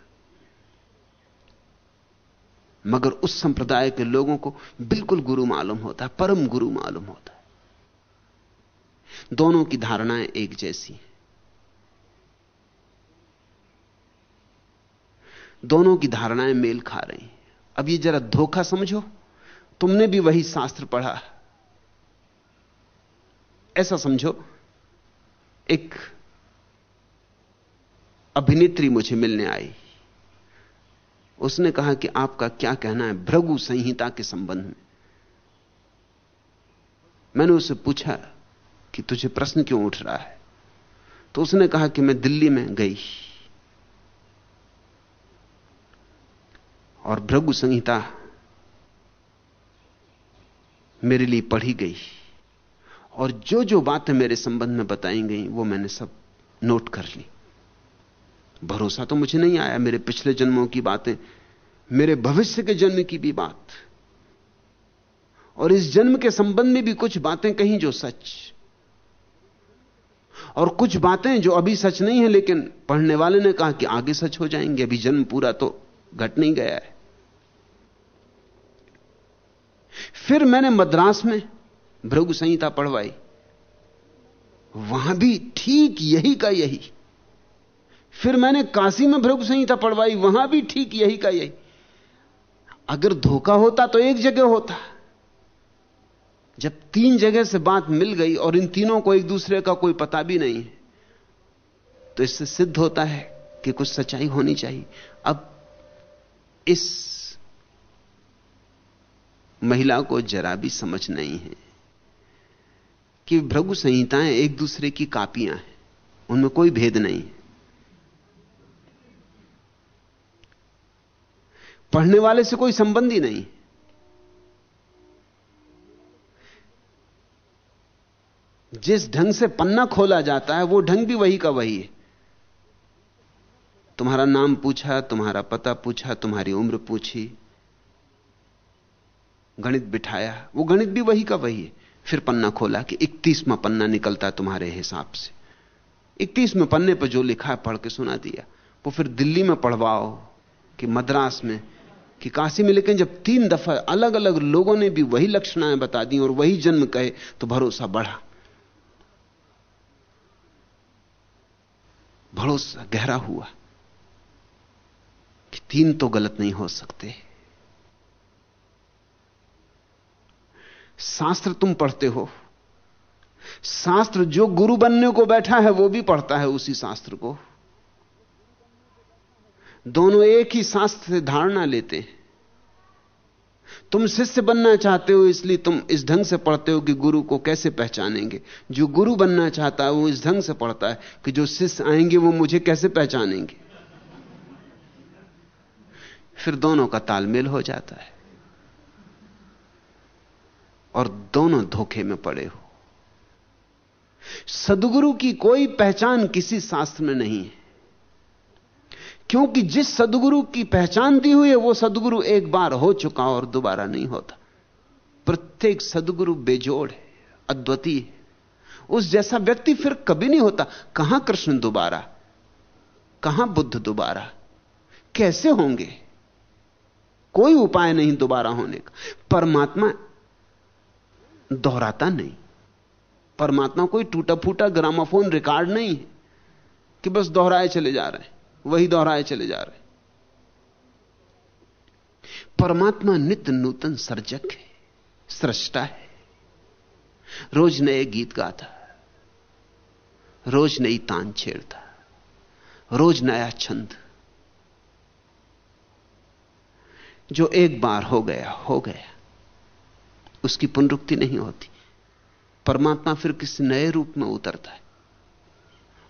मगर उस संप्रदाय के लोगों को बिल्कुल गुरु मालूम होता है, परम गुरु मालूम होता है। दोनों की धारणाएँ एक जैसी हैं। दोनों की धारणाएँ मेल खा रही हैं। अब ये जरा धोखा समझो, तुमने भी वही शास्त्र पढ़ा। ऐसा समझो एक अभिनेत्री मुझे मिलने आई। उसने कहा कि आपका क्या कहना है? भृगु संहिता के संबंध में। मैंने उसे पूछा कि तुझे प्रश्न क्यों उठ रहा है? तो उसने कहा कि मैं दिल्ली में गई। और भृगु संहिता मेरे लिए पढ़ी गई। और जो जो बातें मेरे संबंध में बताई गई, वो मैंने सब नोट कर ली। भरोसा तो मुझे नहीं आया, मेरे पिछले जन्मों की बातें, मेरे भविष्य के जन्म की भी बात। और इस जन्म के संबंध में भी कुछ बातें कहीं जो सच। और कुछ बातें जो अभी सच नहीं है, लेकिन पढ़ने वाले ने कहा कि आगे सच हो जाएँगे, अभी जन्म पूरा तो घट नहीं गया है। फिर मैंने मद्रास में भृगु संहिता पढ़वाई। वहाँ भी ठीक यही का यही। फिर मैंने काशी में भृगु संहिता पढ़वाई, वहाँ भी ठीक यही का यही। अगर धोखा होता तो एक जगह होता। जब तीन जगह से बात मिल गई और इन तीनों को एक दूसरे का कोई पता भी नहीं है तो इससे सिद्ध होता है कि कुछ सच्चाई होनी चाहिए। अब इस महिला को जरा भी समझ नहीं है। कि भृगु संहिताएँ एक दूसरे की कापियाँ हैं। उनमें कोई भेद नहीं। पढ़ने वाले से कोई संबंध ही नहीं। जिस ढंग से पन्ना खोला जाता है, वो ढंग भी वही का वही है। तुम्हारा नाम पूछा, तुम्हारा पता पूछा, तुम्हारी उम्र पूछी, गणित बिठाया, वो गणित भी वही का वही है। फिर पन्ना खोला कि इकतीसवां पन्ना निकलता तुम्हारे हिसाब से। इकतीसवें पन्ने पर जो लिखा है, पढ़ के सुना दिया। वो फिर दिल्ली में पढ़वाओ कि मद्रास में, कि काशी में। लेकिन जब तीन दफ़ा अलग अलग लोगों ने भी वही लक्षणाएँ बता दी और वही जन्म कहे तो भरोसा बढ़ा। भरोसा गहरा हुआ कि तीन तो गलत नहीं हो सकते। शास्त्र तुम पढ़ते हो। शास्त्र जो गुरु बनने को बैठा है, वो भी पढ़ता है उसी शास्त्र को। दोनों एक ही शास्त्र से धारणा लेते हैं। तुम शिष्य बनना चाहते हो, इसलिए तुम इस ढंग से पढ़ते हो कि गुरु को कैसे पहचानेंगे। जो गुरु बनना चाहता है, वो इस ढंग से पढ़ता है कि जो शिष्य आएँगे, वो मुझे कैसे पहचानेंगे। फिर दोनों का तालमेल हो जाता है। और दोनों धोखे में पड़े हो। सदगुरु की कोई पहचान किसी शास्त्र में नहीं है। क्योंकि जिस सदगुरु की पहचान दी हुई है, वो सदगुरु एक बार हो चुका और दोबारा नहीं होता। प्रत्येक सदगुरु बेजोड़ है, अद्वितीय है। उस जैसा व्यक्ति फिर कभी नहीं होता। कहाँ कृष्ण दोबारा? कहाँ बुद्ध दोबारा? कैसे होंगे? कोई उपाय नहीं दोबारा होने का। परमात्मा दोहराता नहीं। परमात्मा कोई टूटा फूटा ग्रामाफोन रिकॉर्ड नहीं है कि बस दोहराए चले जा रहे हैं, वही दोहराए चले जा रहे हैं। परमात्मा नित्य नूतन सर्जक है, सृष्टा है। रोज नए गीत गाता रोज नई तान छेड़ता रोज नया छंद। जो एक बार हो गया हो गया। उसकी पुनरुक्ति नहीं होती। परमात्मा फिर किसी नए रूप में उतरता है?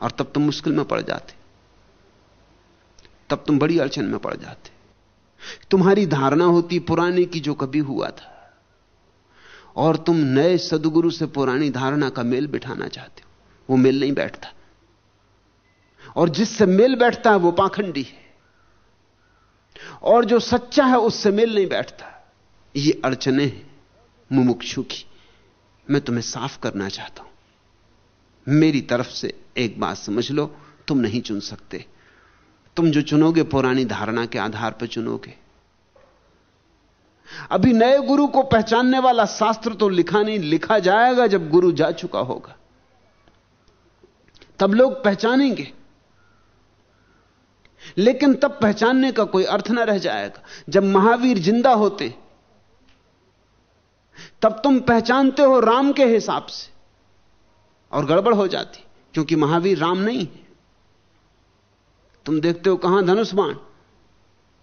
और तब तुम मुश्किल में पड़ जाते। तब तुम बड़ी अड़चन में पड़ जाते। तुम्हारी धारणा होती पुराने की जो कभी हुआ था। और तुम नए सदगुरु से पुरानी धारणा का मेल बिठाना चाहते हो। वो मेल नहीं बैठता। और जिससे मेल बैठता है, वो पाखंडी है। और जो सच्चा है, उससे मेल नहीं बैठता। ये अड़चने हैं। मुमुक्षु की मैं तुम्हें साफ़ करना चाहता हूँ। मेरी तरफ़ से एक बात समझ लो, तुम नहीं चुन सकते। तुम जो चुनोगे, पुरानी धारणा के आधार पर चुनोगे। अभी नए गुरु को पहचानने वाला शास्त्र तो लिखा नहीं, लिखा जाएगा जब गुरु जा चुका होगा। तब लोग पहचानेंगे। लेकिन तब पहचानने का कोई अर्थ ना रह जाएगा। जब महावीर ज़िंदा होते तब तुम पहचानते हो राम के हिसाब से। और गड़बड़ हो जाती, क्योंकि महावीर राम नहीं तुम देखते हो कहाँ धनुष बाण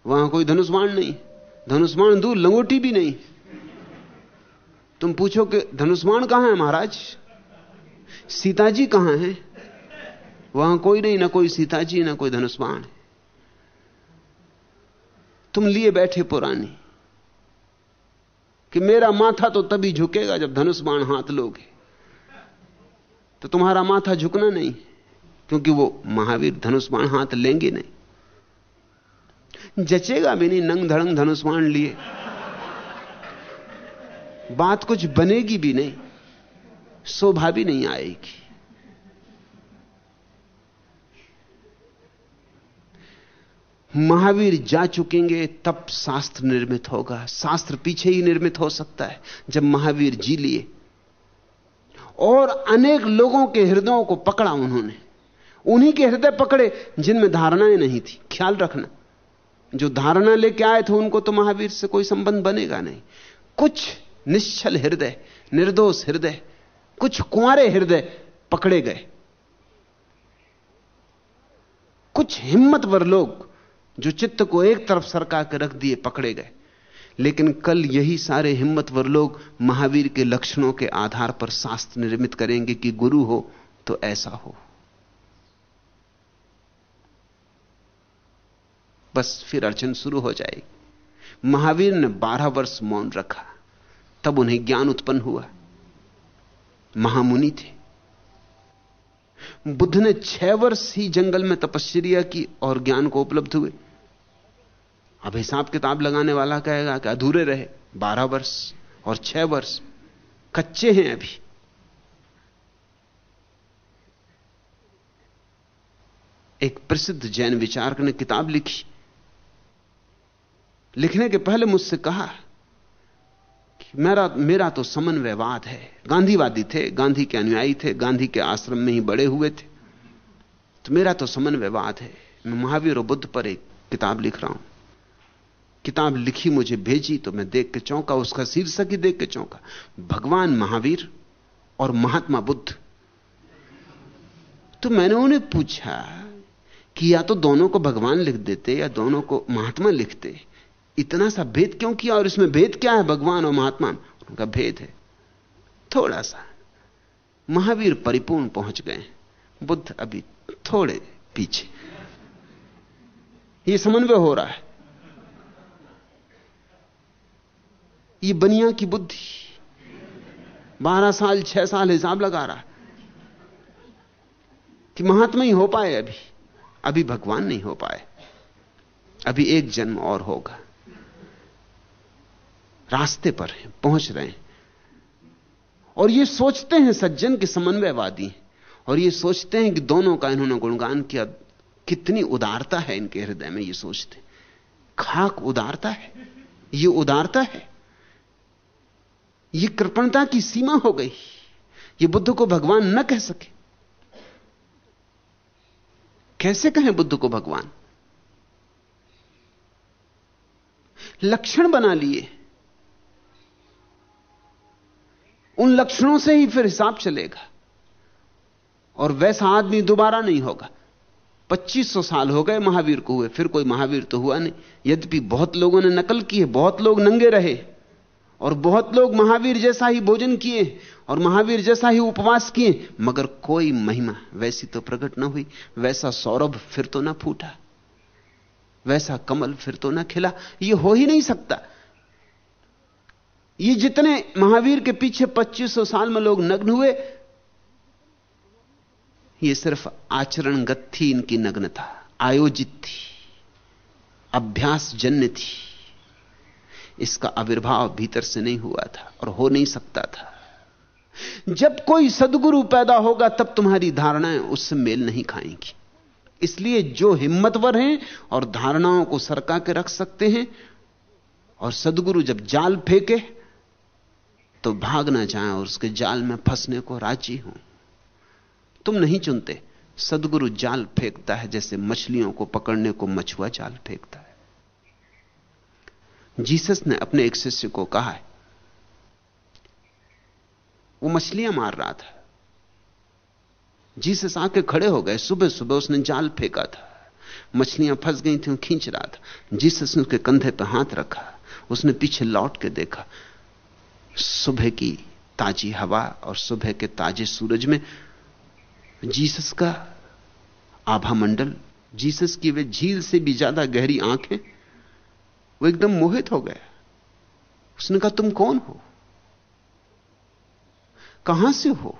वहाँ कोई धनुष बाण नहीं। धनुष बाण दूर लंगोटी भी नहीं। तुम पूछो कि धनुष बाण कहाँ है महाराज? सीता जी कहाँ है? वहाँ कोई नहीं, ना कोई सीता जी ना कोई धनुष बाण तुम लिए बैठे पुरानी। कि मेरा माथा तो तभी झुकेगा जब धनुष बाण हाथ लोगे। तो तुम्हारा माथा झुकना नहीं, क्योंकि वो महावीर धनुष बाण हाथ लेंगे नहीं। जचेगा भी नहीं, नंग धड़ंग धनुष बाण लिए। बात कुछ बनेगी भी नहीं, शोभा भी नहीं आएगी। महावीर जा चुकेंगे, तब शास्त्र निर्मित होगा। शास्त्र पीछे ही निर्मित हो सकता है, जब महावीर जी लिए। और अनेक लोगों के हृदयों को पकड़ा उन्होंने। उन्हीं के हृदय पकड़े, जिनमें धारणाएँ नहीं थी। ख्याल रखना, जो धारणा लेके आए थे, उनको तो महावीर से कोई संबंध बनेगा नहीं। कुछ निश्चल हृदय, निर्दोष हृदय, कुछ कुंवरे हृदय पकड़े गए। कुछ हिम्मतवर लोग जो चित्त को एक तरफ़ सरका के रख दिए, पकड़े गए। लेकिन कल यही सारे हिम्मतवर लोग महावीर के लक्षणों के आधार पर शास्त्र निर्मित करेंगे कि गुरु हो तो ऐसा हो। बस फिर अड़चन शुरू हो जाएगी। महावीर ने बारह वर्ष मौन रखा। तब उन्हें ज्ञान उत्पन्न हुआ। महामुनि थे। बुद्ध ने छह वर्ष ही जंगल में तपस्या की और ज्ञान को उपलब्ध हुए। अब हिसाब किताब लगाने वाला कहेगा कि अधूरे रहे, बारह वर्ष और छह वर्ष, कच्चे हैं अभी। एक प्रसिद्ध जैन विचारक ने किताब लिखी। लिखने के पहले मुझसे कहा कि मेरा मेरा तो समन्वयवाद है। गांधीवादी थे, गांधी के अनुयायी थे, गांधी के आश्रम में ही बड़े हुए थे। तो मेरा तो समन्वयवाद है। मैं महावीर और बुद्ध पर एक किताब लिख रहा हूँ। किताब लिखी मुझे भेजी तो मैं देख के चौंका, उसका शीर्षक ही देख के चौंका। भगवान महावीर और महात्मा बुद्ध। तो मैंने उन्हें पूछा कि या तो दोनों को भगवान लिख देते या दोनों को महात्मा लिखते। इतना सा भेद क्यों किया और इसमें भेद क्या है भगवान और महात्मा? उनका भेद है। थोड़ा सा महावीर परिपूर्ण पहुँच गए। बुद्ध अभी थोड़े पीछे। ये समन्वय हो रहा है। ये बनिया की बुद्धि। बारह साल, छह साल हिसाब लगा रहा। कि महात्मा ही हो पाए अभी। अभी भगवान नहीं हो पाए। अभी एक जन्म और होगा। रास्ते पर हैं, पहुँच रहे हैं। और ये सोचते हैं सज्जन के समन्वयवादी। और ये सोचते हैं कि दोनों का इन्होंने गुणगान किया। कितनी उदारता है इनके हृदय में ये सोचते। खाक उदारता है। ये उदारता है। ये कृपणता की सीमा हो गई। यह बुद्ध को भगवान न कह सके। कैसे कहें बुद्ध को भगवान? लक्षण बना लिए। उन लक्षणों से ही फिर हिसाब चलेगा। और वैसा आदमी दोबारा नहीं होगा। 2500 साल हो गए महावीर को हुए, फिर कोई महावीर तो हुआ नहीं। यद्यपि बहुत लोगों ने नकल की है, बहुत लोग नंगे रहे। और बहुत लोग महावीर जैसा ही भोजन किए और महावीर जैसा ही उपवास किए, मगर कोई महिमा वैसी तो प्रकट ना हुई। वैसा सौरभ फिर तो ना फूटा। वैसा कमल फिर तो ना खिला। ये हो ही नहीं सकता। ये जितने महावीर के पीछे 2500 साल में लोग नग्न हुए, ये सिर्फ़ आचरणगत थी, इनकी नग्नता। आयोजित थी। अभ्यास जन्य थी। इसका आविर्भाव भीतर से नहीं हुआ था और हो नहीं सकता था। जब कोई सदगुरु पैदा होगा, तब तुम्हारी धारणाएँ उससे मेल नहीं खाएँगी। इसलिए जो हिम्मतवर हैं और धारणाओं को सरका के रख सकते हैं, और सदगुरु जब जाल फेंके तो भाग ना जाए और उसके जाल में फंसने को राज़ी हो। तुम नहीं चुनते, सदगुरु जाल फेंकता है जैसे मछलियों को पकड़ने को मछुआ जाल फेंकता है। जीसस ने अपने एक शिष्य को कहा है, वो मछलियाँ मार रहा था। जीसस आके खड़े हो गए सुबह सुबह उसने जाल फेंका था। मछलियाँ फंस गई थी, खींच रहा था। जीसस ने उसके कंधे पर हाथ रखा, उसने पीछे लौट के देखा, सुबह की ताजी हवा और सुबह के ताजे सूरज में जीसस का आभा मंडल, जीसस की वे झील से भी ज़्यादा गहरी आँखें वो एकदम मोहित हो गया। उसने कहा, तुम कौन हो? कहाँ से हो?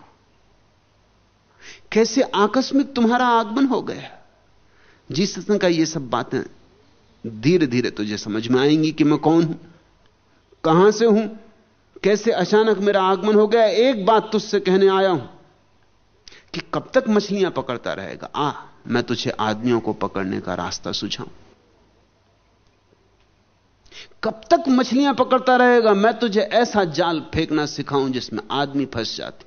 कैसे आकस्मिक तुम्हारा आगमन हो गया? जीसस ने कहा, ये सब बातें धीरे धीरे तुझे समझ में आएँगी कि मैं कौन हूँ। कहाँ से हूँ? कैसे अचानक मेरा आगमन हो गया? एक बात तुझसे कहने आया हूँ कि कब तक मछलियाँ पकड़ता रहेगा? आ, मैं तुझे आदमियों को पकड़ने का रास्ता सुझाऊं। कब तक मछलियाँ पकड़ता रहेगा? मैं तुझे ऐसा जाल फेंकना सिखाऊं जिसमें आदमी फंस जाते।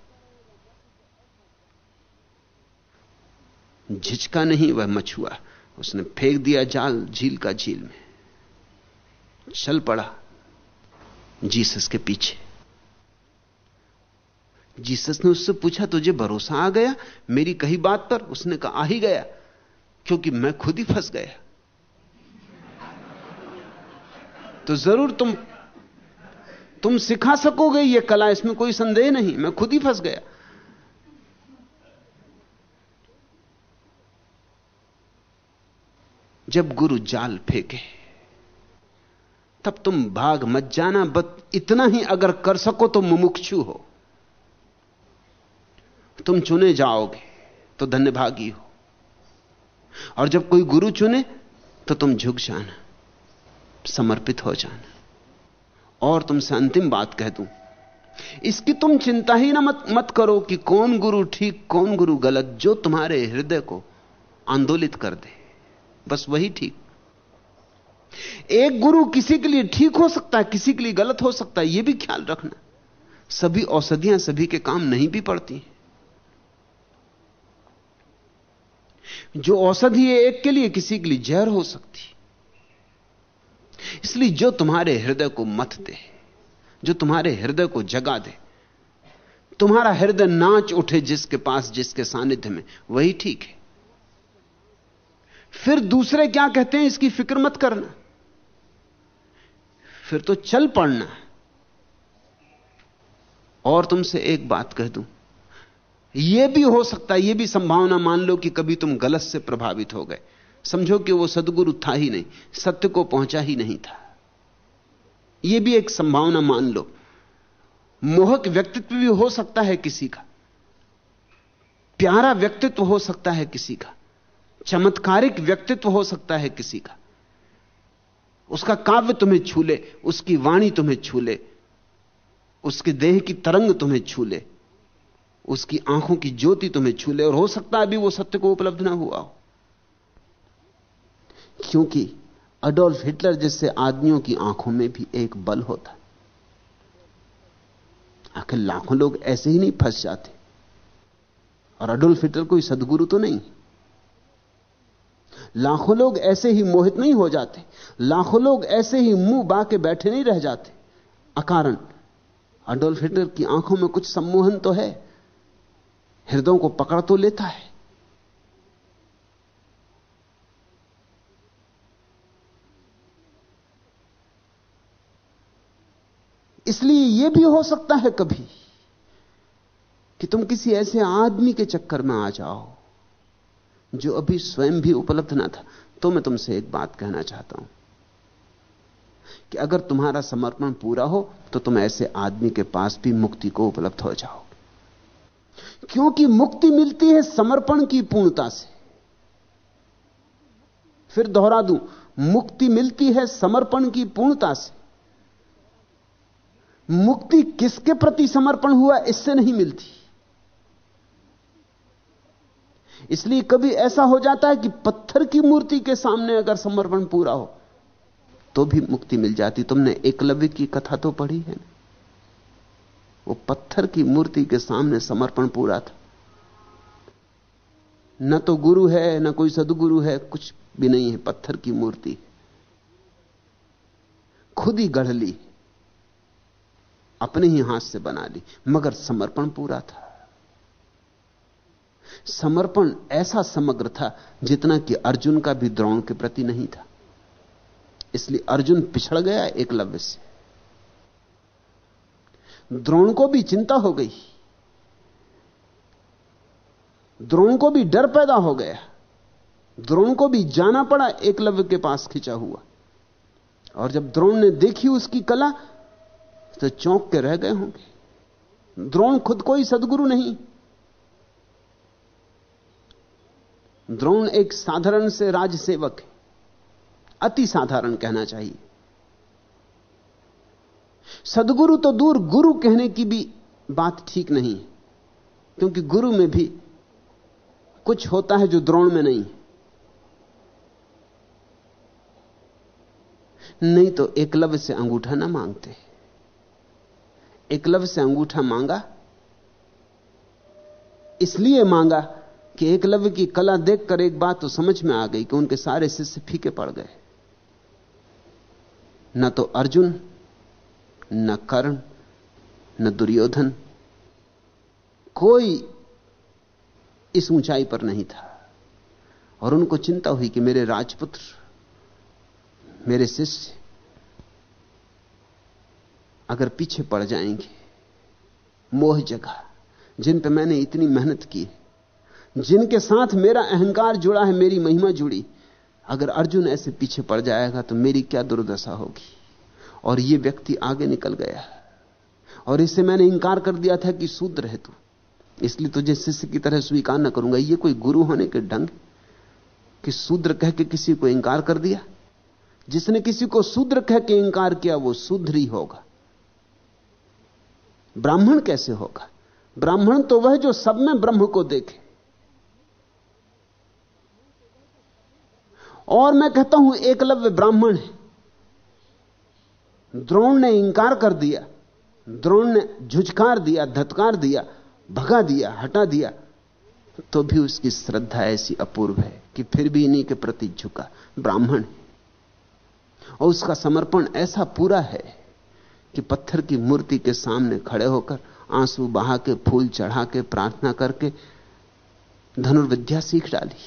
झिझका नहीं वह मछुआ। उसने फेंक दिया जाल झील का झील में। चल पड़ा जीसस के पीछे। जीसस ने उससे पूछा, तुझे भरोसा आ गया? मेरी कही बात पर? उसने कहा, आ ही गया, क्योंकि मैं खुद ही फंस गया। तो ज़रूर तुम तुम सिखा सकोगे यह कला, इसमें कोई संदेह नहीं। मैं खुद ही फंस गया। जब गुरु जाल फेंके, तब तुम भाग मत जाना बस इतना ही अगर कर सको तो मुमुक्षु हो। तुम चुने जाओगे तो धन्यभागी हो। और जब कोई गुरु चुने तो तुम झुक जाना। समर्पित हो जाना। और तुमसे अंतिम बात कह दूँ, इसकी तुम चिंता ही ना मत मत करो कि कौन गुरु ठीक, कौन गुरु गलत, जो तुम्हारे हृदय को आंदोलित कर दे। बस वही ठीक। एक गुरु किसी के लिए ठीक हो सकता है, किसी के लिए गलत हो सकता है यह भी ख्याल रखना। सभी औषधियाँ सभी के काम नहीं भी पड़ती। जो औषधि है, एक के लिए किसी के लिए जहर हो सकती इसलिए जो तुम्हारे हृदय को मत दे, जो तुम्हारे हृदय को जगा दे, तुम्हारा हृदय नाच उठे जिसके पास, जिसके सानिध्य में, वही ठीक है। फिर दूसरे क्या कहते हैं, इसकी फ़िक्र मत करना। फिर तो चल पड़ना। और तुमसे एक बात कह दूँ यह भी हो सकता है यह भी संभावना मान लो कि कभी तुम गलत से प्रभावित हो गए। समझो कि वो सदगुरु था ही नहीं, सत्य को पहुँचा ही नहीं था। यह भी एक संभावना मान लो। मोहक व्यक्तित्व भी हो सकता है किसी का। प्यारा व्यक्तित्व हो सकता है किसी का। चमत्कारिक व्यक्तित्व हो सकता है किसी का। उसका काव्य तुम्हें छूले, उसकी वाणी तुम्हें छूले, उसके देह की तरंग तुम्हें छूले, उसकी आँखों की ज्योति तुम्हें छूले, और हो सकता है अभी वो सत्य को उपलब्ध ना हुआ हो। क्योंकि अडोल्फ हिटलर जैसे आदमियों की आँखों में भी एक बल होता। आखिर लाखों लोग ऐसे ही नहीं फंस जाते। और अडोल्फ हिटलर कोई सदगुरु तो नहीं। लाखों लोग ऐसे ही मोहित नहीं हो जाते। लाखों लोग ऐसे ही मुँह बा के बैठे नहीं रह जाते। अकारण अडोल्फ हिटलर की आँखों में कुछ सम्मोहन तो है। हृदयों को पकड़ तो लेता है। इसलिए यह भी हो सकता है कभी कि तुम किसी ऐसे आदमी के चक्कर में आ जाओ, जो अभी स्वयं भी उपलब्ध ना था। तो मैं तुमसे एक बात कहना चाहता हूँ कि अगर तुम्हारा समर्पण पूरा हो तो तुम ऐसे आदमी के पास भी मुक्ति को उपलब्ध हो जाओ। क्योंकि मुक्ति मिलती है समर्पण की पूर्णता से। फिर दोहरा दूँ, मुक्ति मिलती है समर्पण की पूर्णता से। मुक्ति किसके प्रति समर्पण हुआ इससे नहीं मिलती। इसलिए कभी ऐसा हो जाता है कि पत्थर की मूर्ति के सामने अगर समर्पण पूरा हो तो भी मुक्ति मिल जाती। तुमने एकलव्य की कथा तो पढ़ी है वो पत्थर की मूर्ति के सामने समर्पण पूरा था। न तो गुरु है, न कोई सदगुरु है, कुछ भी नहीं है। पत्थर की मूर्ति खुद ही गढ़ ली अपने ही हाथ से बना ली। मगर समर्पण पूरा था। समर्पण ऐसा समग्र था जितना कि अर्जुन का भी द्रोण के प्रति नहीं था। इसलिए अर्जुन पिछड़ गया एकलव्य से। द्रोण को भी चिंता हो गई। द्रोण को भी डर पैदा हो गया। द्रोण को भी जाना पड़ा एकलव्य के पास खिंचा हुआ। और जब द्रोण ने देखी उसकी कला तो चौंक के रह गए होंगे। द्रोण खुद कोई सदगुरु नहीं। द्रोण एक साधारण से राजसेवक है। अति साधारण कहना चाहिए। सदगुरु तो दूर गुरु कहने की भी बात ठीक नहीं है, क्योंकि गुरु में भी कुछ होता है जो द्रोण में नहीं नहीं तो एकलव्य से अंगूठा ना मांगते। एकलव्य से अंगूठा मांगा। इसलिए मांगा कि एकलव्य की कला देखकर एक बात तो समझ में आ गई कि उनके सारे शिष्य फीके पड़ गए। न तो अर्जुन, न कर्ण, न दुर्योधन। कोई इस ऊंचाई पर नहीं था। और उनको चिंता हुई कि मेरे राजपुत्र, मेरे शिष्य अगर पीछे पड़ जाएँगे। मोह जगह जिन पे मैंने इतनी मेहनत की। जिनके साथ मेरा अहंकार जुड़ा है, मेरी महिमा जुड़ी। अगर अर्जुन ऐसे पीछे पड़ जाएगा तो मेरी क्या दुर्दशा होगी? और यह व्यक्ति आगे निकल गया। और इससे मैंने इंकार कर दिया था कि शूद्र है तू। इसलिए तुझे शिष्य की तरह स्वीकार न करूँगा। यह कोई गुरु होने के ढंग कि शूद्र कह के किसी को इंकार कर दिया? जिसने किसी को शूद्र कह के इंकार किया, वो शूद्र ही होगा। ब्राह्मण कैसे होगा? ब्राह्मण तो वह जो सब में ब्रह्म को देखे। और मैं कहता हूँ, एकलव्य ब्राह्मण है। द्रोण ने इंकार कर दिया, द्रोण ने झुझकार दिया, धत्कार दिया, भगा दिया, हटा दिया तो भी उसकी श्रद्धा ऐसी अपूर्व है कि फिर भी इन्हीं के प्रति झुका। ब्राह्मण है। और उसका समर्पण ऐसा पूरा है कि पत्थर की मूर्ति के सामने खड़े होकर आँसू बहा के, फूल चढ़ा के, प्रार्थना करके धनुर्विद्या सीख डाली।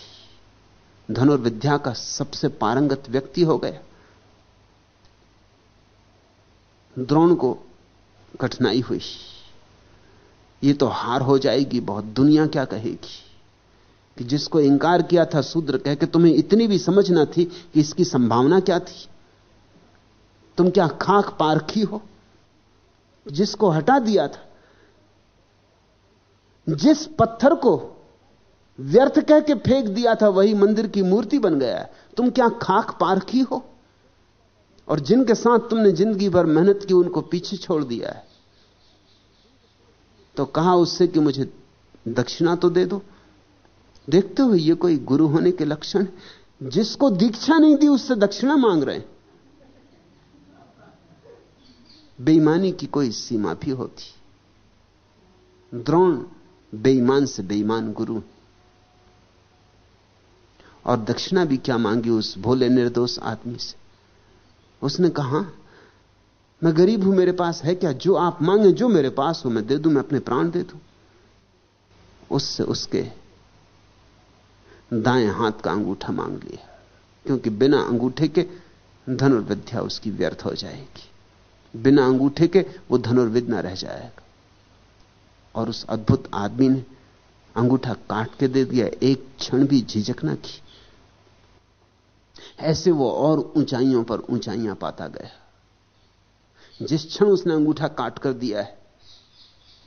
धनुर्विद्या का सबसे पारंगत व्यक्ति हो गया। द्रोण को कठिनाई हुई। ये तो हार हो जाएगी, बहुत दुनिया क्या कहेगी? कि जिसको इंकार किया था शूद्र कह के तुम्हें इतनी भी समझ ना थी कि इसकी संभावना क्या थी? तुम क्या खाक पारखी हो? जिसको हटा दिया था, जिस पत्थर को व्यर्थ कह के फेंक दिया था, वही मंदिर की मूर्ति बन गया तुम क्या खाक पारखी हो? और जिनके साथ तुमने ज़िंदगी भर मेहनत की, उनको पीछे छोड़ दिया है। तो कहा उससे कि मुझे दक्षिणा तो दे दो। देखते हो ये कोई गुरु होने के लक्षण जिसको दीक्षा नहीं दी, उससे दक्षिणा मांग रहे हैं। बेईमानी की कोई सीमा भी होती। द्रोण बेईमान से बेईमान गुरु और दक्षिणा भी क्या मांगी उस भोले निर्दोष आदमी से? उसने कहा, मैं गरीब हूँ, मेरे पास है क्या? जो आप मांगे, जो मेरे पास हो, मैं दे दूँ, मैं अपने प्राण दे दूँ? उससे उसके दाएँ हाथ का अंगूठा मांग लिया, क्योंकि बिना अंगूठे के धनुर्विद्या उसकी व्यर्थ हो जाएगी। बिना अंगूठे के वो धनुर्विद न रह जाएगा। और उस अद्भुत आदमी ने अंगूठा काट के दे दिया, एक क्षण भी झिझक ना की। ऐसे वो और ऊंचाइयों पर ऊंचाइयाँ पाता गया। जिस क्षण उसने अंगूठा काट कर दिया है,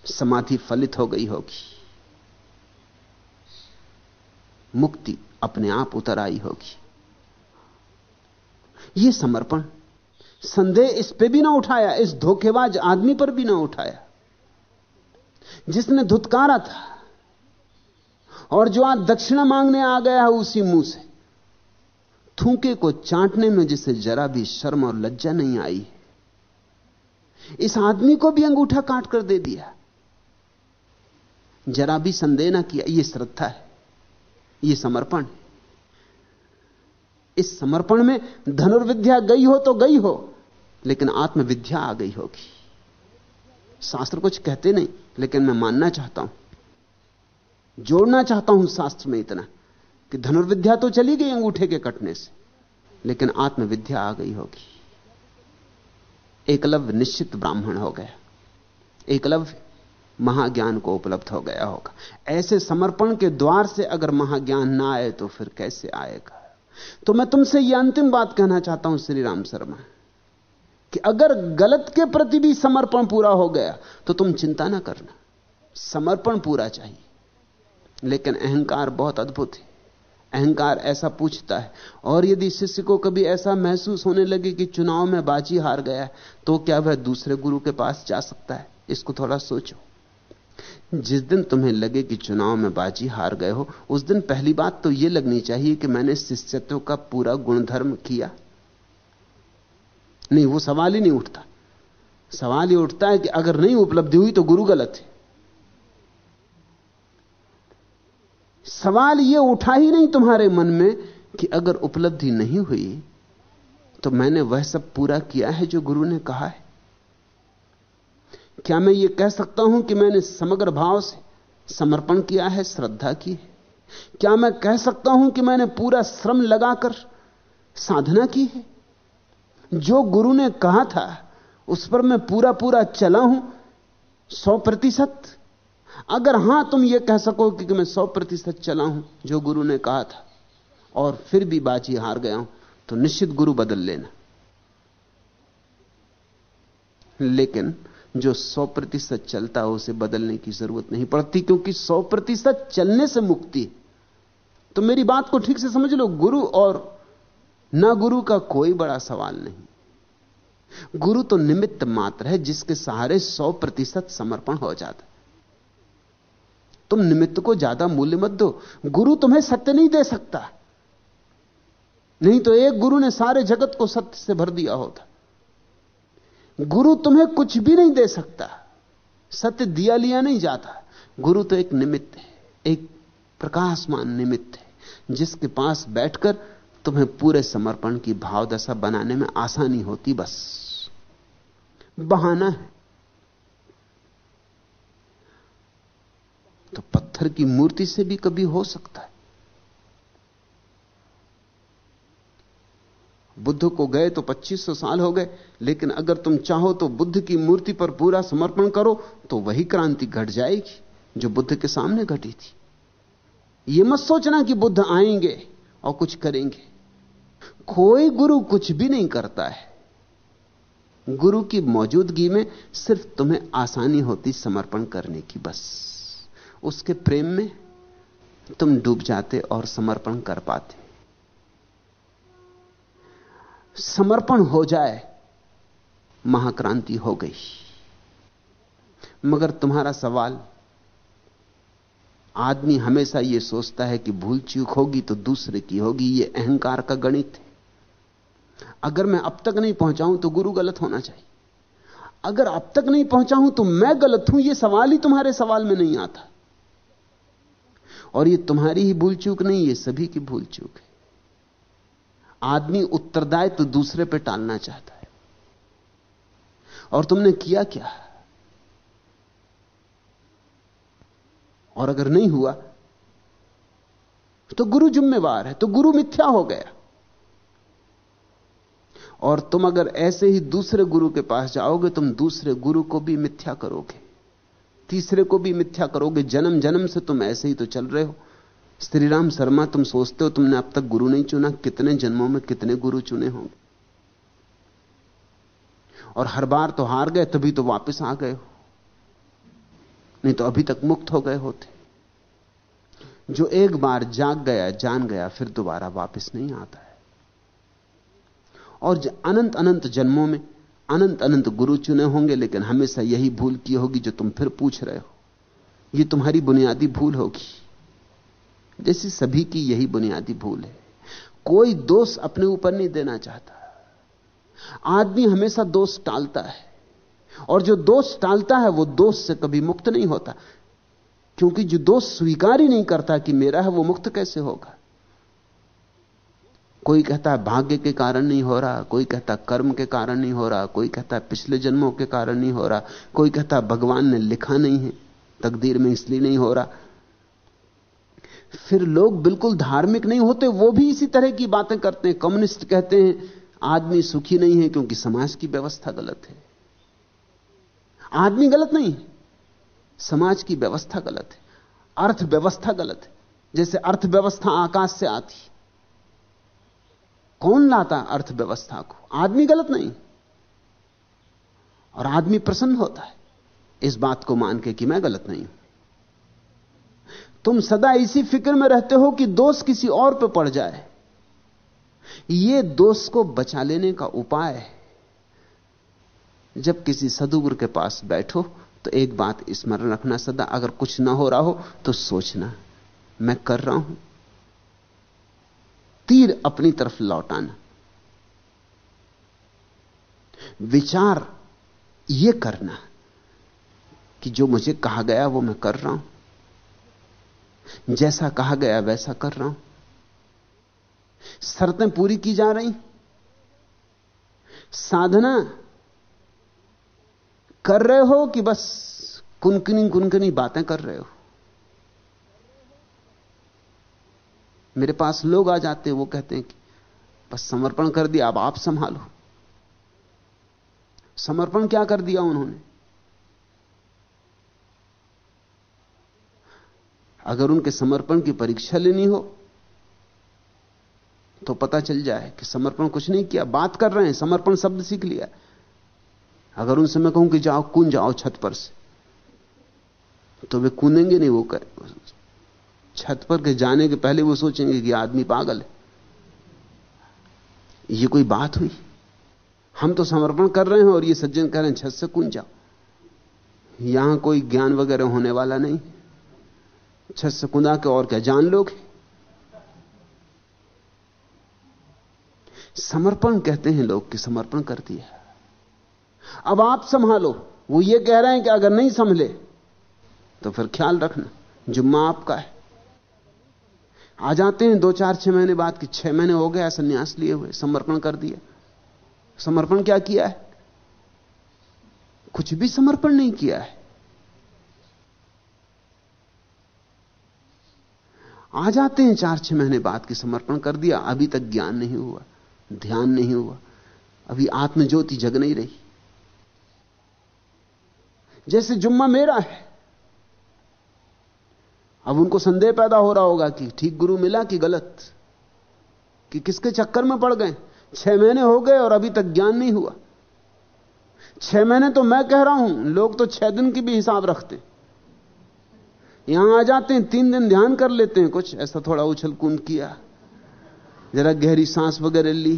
समाधि फलित हो गई होगी। मुक्ति अपने आप उतर आई होगी। यह समर्पण संदेह इस पे भी ना उठाया, इस धोखेबाज आदमी पर भी ना उठाया। जिसने धुतकारा था और जो आज दक्षिणा मांगने आ गया है उसी मुँह से, थूके को चाटने में जिसे जरा भी शर्म और लज्जा नहीं आई, इस आदमी को भी अंगूठा काट कर दे दिया। जरा भी संदेह ना किया यह श्रद्धा है यह समर्पण इस समर्पण में धनुर्विद्या गई हो तो गई हो लेकिन आत्मविद्या आ गई होगी। शास्त्र कुछ कहते नहीं, लेकिन मैं मानना चाहता हूँ। जोड़ना चाहता हूँ शास्त्र में इतना, कि धनुर्विद्या तो चली गई अंगूठे के कटने से, लेकिन आत्मविद्या आ गई होगी। एकलव्य निश्चित ब्राह्मण हो गया। एकलव्य महाज्ञान को उपलब्ध हो गया होगा। ऐसे समर्पण के द्वार से अगर महाज्ञान ना आए तो फिर कैसे आएगा? तो मैं तुमसे यह अंतिम बात कहना चाहता हूँ, श्री राम शर्मा। कि अगर गलत के प्रति भी समर्पण पूरा हो गया तो तुम चिंता ना करना। समर्पण पूरा चाहिए। लेकिन अहंकार बहुत अद्भुत है। अहंकार ऐसा पूछता है, और यदि शिष्य को कभी ऐसा महसूस होने लगे कि चुनाव में बाजी हार गया तो क्या वह दूसरे गुरु के पास जा सकता है? इसको थोड़ा सोचो। जिस दिन तुम्हें लगे कि चुनाव में बाजी हार गए हो, उस दिन पहली बात तो यह लगनी चाहिए कि मैंने शिष्यत्व का पूरा गुणधर्म किया। नहीं, वो सवाल ही नहीं उठता। सवाल ही उठता है कि अगर नहीं उपलब्धि हुई तो गुरु गलत है। सवाल यह उठा ही नहीं तुम्हारे मन में कि अगर उपलब्धि नहीं हुई तो मैंने वह सब पूरा किया है जो गुरु ने कहा है। क्या मैं ये कह सकता हूँ कि मैंने समग्र भाव से समर्पण किया है, श्रद्धा की है? क्या मैं कह सकता हूँ कि मैंने पूरा श्रम लगाकर साधना की है? जो गुरु ने कहा था, उस पर मैं पूरा पूरा चला हूँ, सौ प्रतिशत। अगर हाँ, तुम यह कह सको कि मैं सौ प्रतिशत चला हूँ, जो गुरु ने कहा था, और फिर भी बाजी हार गया हूँ तो निश्चित गुरु बदल लेना। लेकिन जो सौ प्रतिशत चलता है, उसे बदलने की ज़रूरत नहीं पड़ती, क्योंकि सौ प्रतिशत चलने से मुक्ति। तो मेरी बात को ठीक से समझ लो, गुरु और न गुरु का कोई बड़ा सवाल नहीं। गुरु तो निमित्त मात्र है जिसके सहारे सौ प्रतिशत समर्पण हो जाता तुम निमित्त को ज़्यादा मूल्य मत दो। गुरु तुम्हें सत्य नहीं दे सकता। नहीं तो एक गुरु ने सारे जगत को सत्य से भर दिया होता। गुरु तुम्हें कुछ भी नहीं दे सकता। सत्य दिया लिया नहीं जाता। गुरु तो एक निमित्त है, एक प्रकाशमान निमित्त है, जिसके पास बैठकर तुम्हें पूरे समर्पण की भाव दशा बनाने में आसानी होती बस। बहाना है। तो पत्थर की मूर्ति से भी कभी हो सकता है। बुद्ध को गए तो 2500 साल हो गए, लेकिन अगर तुम चाहो तो बुद्ध की मूर्ति पर पूरा समर्पण करो तो वही क्रांति घट जाएगी जो बुद्ध के सामने घटी थी। यह मत सोचना कि बुद्ध आएँगे और कुछ करेंगे। कोई गुरु कुछ भी नहीं करता है। गुरु की मौजूदगी में सिर्फ़ तुम्हें आसानी होती समर्पण करने की, बस। उसके प्रेम में तुम डूब जाते और समर्पण कर पाते। समर्पण हो जाए, महाक्रांति हो गई। मगर तुम्हारा सवाल, आदमी हमेशा यह सोचता है कि भूल चूक होगी तो दूसरे की होगी यह अहंकार का गणित है। अगर मैं अब तक नहीं पहुंचाऊं तो गुरु गलत होना चाहिए। अगर अब तक नहीं पहुँचा हूँ तो मैं गलत हूँ यह सवाल ही तुम्हारे सवाल में नहीं आता। और यह तुम्हारी ही भूल चूक नहीं यह सभी की भूल चूक है। आदमी उत्तरदायित्व तो दूसरे पर टालना चाहता है। और तुमने किया क्या? और अगर नहीं हुआ तो गुरु जिम्मेवार है तो गुरु मिथ्या हो गया। और तुम अगर ऐसे ही दूसरे गुरु के पास जाओगे, तुम दूसरे गुरु को भी मिथ्या करोगे। तीसरे को भी मिथ्या करोगे। जन्म जन्म से तुम ऐसे ही तो चल रहे हो। श्री राम शर्मा, तुम सोचते हो तुमने अब तक गुरु नहीं चुना। कितने जन्मों में कितने गुरु चुने होंगे? और हर बार तो हार गए, तभी तो वापस आ गए हो। नहीं तो अभी तक मुक्त हो गए होते। जो एक बार जाग गया, जान गया, फिर दोबारा वापस नहीं आता है। और अनंत अनंत जन्मों में अनंत अनंत गुरु चुने होंगे, लेकिन हमेशा यही भूल की होगी जो तुम फिर पूछ रहे हो। यह तुम्हारी बुनियादी भूल होगी। जैसी सभी की यही बुनियादी भूल है। कोई दोष अपने ऊपर नहीं देना चाहता। आदमी हमेशा दोष टालता है। और जो दोष टालता है, वो दोष से कभी मुक्त नहीं होता। क्योंकि जो दोष स्वीकार ही नहीं करता कि मेरा है, वो मुक्त कैसे होगा? कोई कहता है भाग्य के कारण नहीं हो रहा, कोई कहता कर्म के कारण नहीं हो रहा, कोई कहता है पिछले जन्मों के कारण नहीं हो रहा, कोई कहता है भगवान ने लिखा नहीं है, तकदीर में इसलिए नहीं हो रहा। फिर लोग बिल्कुल धार्मिक नहीं होते, वो भी इसी तरह की बातें करते हैं, कम्युनिस्ट कहते हैं, आदमी सुखी नहीं है क्योंकि समाज की व्यवस्था गलत है। आदमी गलत नहीं है समाज की व्यवस्था गलत है, अर्थव्यवस्था गलत है। जैसे अर्थव्यवस्था आकाश से आती कौन लाता अर्थव्यवस्था को? आदमी गलत नहीं। और आदमी प्रसन्न होता है। इस बात को मान के कि मैं गलत नहीं हूँ। तुम सदा इसी फ़िक्र में रहते हो कि दोष किसी और पर पड़ जाए। यह दोष को बचा लेने का उपाय है। जब किसी सदुगुरु के पास बैठो तो एक बात स्मरण रखना सदा। अगर कुछ ना हो रहा हो तो सोचना, मैं कर रहा हूँ। तीर अपनी तरफ़ लौटाना। विचार यह करना कि जो मुझे कहा गया वो मैं कर रहा हूँ। जैसा कहा गया वैसा कर रहा हूँ। शर्तें पूरी की जा रही। साधना कर रहे हो कि बस कुनकनी कुनकनी बातें कर रहे हो। मेरे पास लोग आ जाते हैं, वो कहते हैं कि, बस समर्पण कर दिया, अब आप संभालो। समर्पण क्या कर दिया उन्होंने? अगर उनके समर्पण की परीक्षा लेनी हो तो पता चल जाए कि समर्पण कुछ नहीं किया, बात कर रहे हैं, समर्पण शब्द सीख लिया। अगर उनसे मैं कहूँ कि जाओ, कूद जाओ छत पर से तो वे कूदेंगे नहीं, वो कर छत पर के जाने के पहले वो सोचेंगे कि आदमी पागल है। ये कोई बात हुई? हम तो समर्पण कर रहे हैं और ये सज्जन कह रहे हैं, छत से कूद जाओ। यहाँ कोई ज्ञान वगैरह होने वाला नहीं। छत से कुदा के और क्या, जान लोग समर्पण कहते हैं लोग कि समर्पण कर दिया अब आप संभालो। वो ये कह रहे हैं कि अगर नहीं संभले तो फिर ख्याल रखना, जुम्मा आपका है। आ जाते हैं, दो चार छह महीने बाद कि छह महीने हो गया, संन्यास लिए हुए, समर्पण कर दिया। समर्पण क्या किया है? कुछ भी समर्पण नहीं किया है। आ जाते हैं चार छह महीने बाद कि समर्पण कर दिया, अभी तक ज्ञान नहीं हुआ, ध्यान नहीं हुआ। अभी आत्मज्योति जग नहीं रही। जैसे जुम्मा मेरा है अब उनको संदेह पैदा हो रहा होगा कि ठीक गुरु मिला कि गलत? कि किसके चक्कर में पड़ गए? छह महीने हो गए और अभी तक ज्ञान नहीं हुआ। छह महीने तो मैं कह रहा हूँ, लोग तो छह दिन की भी हिसाब रखते। यहाँ आ जाते हैं, तीन दिन ध्यान कर लेते हैं, कुछ ऐसा थोड़ा उछल कूद किया, जरा गहरी सांस वगैरह ली,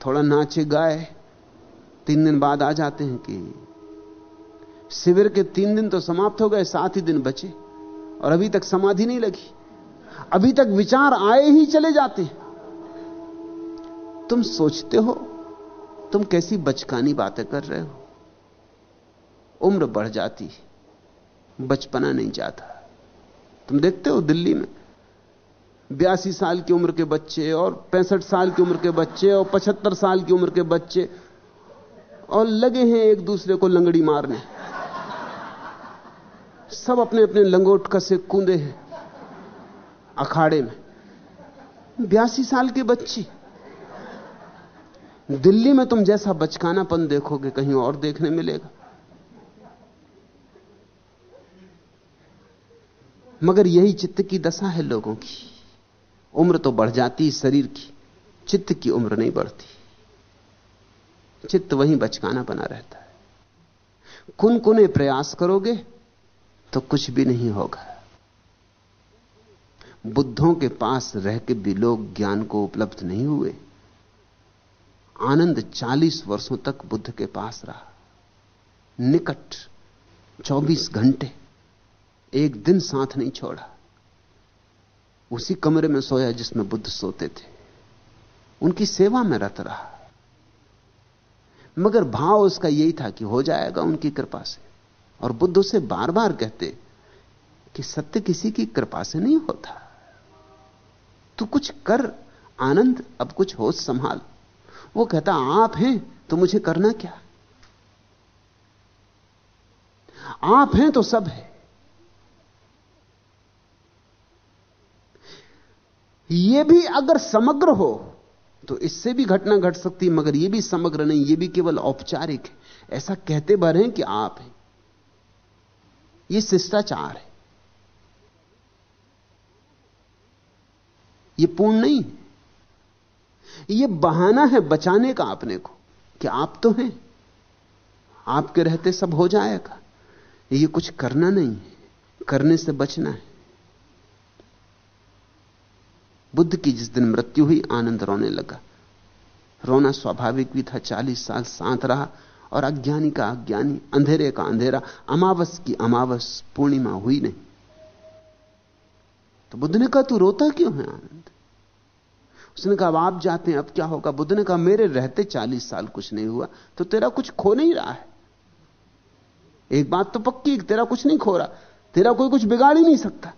थोड़ा नाचे गाए, तीन दिन बाद आ जाते हैं कि शिविर के तीन दिन तो समाप्त हो गए, सात ही दिन बचे। और अभी तक समाधि नहीं लगी। अभी तक विचार आए ही चले जाते तुम सोचते हो, तुम कैसी बचकानी बातें कर रहे हो। उम्र बढ़ जाती बचपना नहीं जाता। तुम देखते हो दिल्ली में, बयासी साल की उम्र के बच्चे और पैंसठ साल की उम्र के बच्चे और पचहत्तर साल की उम्र के बच्चे और लगे हैं एक दूसरे को लंगड़ी मारने। सब अपने अपने लंगोट कसे कूदे हैं, अखाड़े में। बयासी साल की बच्ची। दिल्ली में तुम जैसा बचकानापन देखोगे, कहीं और देखने मिलेगा। मगर यही चित्त की दशा है लोगों की। उम्र तो बढ़ जाती शरीर की, चित्त की उम्र नहीं बढ़ती। चित्त वहीं बचकाना बना रहता है। कुन कुने प्रयास करोगे तो कुछ भी नहीं होगा। बुद्धों के पास रह के भी लोग ज्ञान को उपलब्ध नहीं हुए। आनंद 40 वर्षों तक बुद्ध के पास रहा। निकट 24 घंटे एक दिन साथ नहीं छोड़ा। उसी कमरे में सोया जिसमें बुद्ध सोते थे। उनकी सेवा में रत रहा। मगर भाव उसका यही था कि हो जाएगा उनकी कृपा से। और बुद्ध उसे बार बार कहते कि सत्य किसी की कृपा से नहीं होता। तू कुछ कर, आनंद, अब कुछ होश संभाल। वो कहता, आप हैं तो मुझे करना क्या? आप हैं तो सब है। यह भी अगर समग्र हो तो इससे भी घटना घट सकती, मगर यह भी समग्र नहीं यह भी केवल औपचारिक है। ऐसा कहते हैं कि आप हैं। यह शिष्टाचार है। यह पूर्ण नहीं है। यह बहाना है बचाने का अपने को, कि आप तो हैं, आपके रहते सब हो जाएगा। ये कुछ करना नहीं है, करने से बचना है। बुद्ध की जिस दिन मृत्यु हुई, आनंद रोने लगा। रोना स्वाभाविक भी था, चालीस साल साथ रहा और अज्ञानी का अज्ञानी, अंधेरे का अंधेरा, अमावस की अमावस, पूर्णिमा हुई नहीं। तो बुद्ध ने कहा, तू रोता क्यों है आनंद? उसने कहा, अब आप जाते हैं, अब क्या होगा? बुद्ध ने कहा, मेरे रहते चालीस साल कुछ नहीं हुआ तो तेरा कुछ खो नहीं रहा है। एक बात तो पक्की, तेरा कुछ नहीं खो रहा, तेरा कोई कुछ बिगाड़ ही नहीं सकता।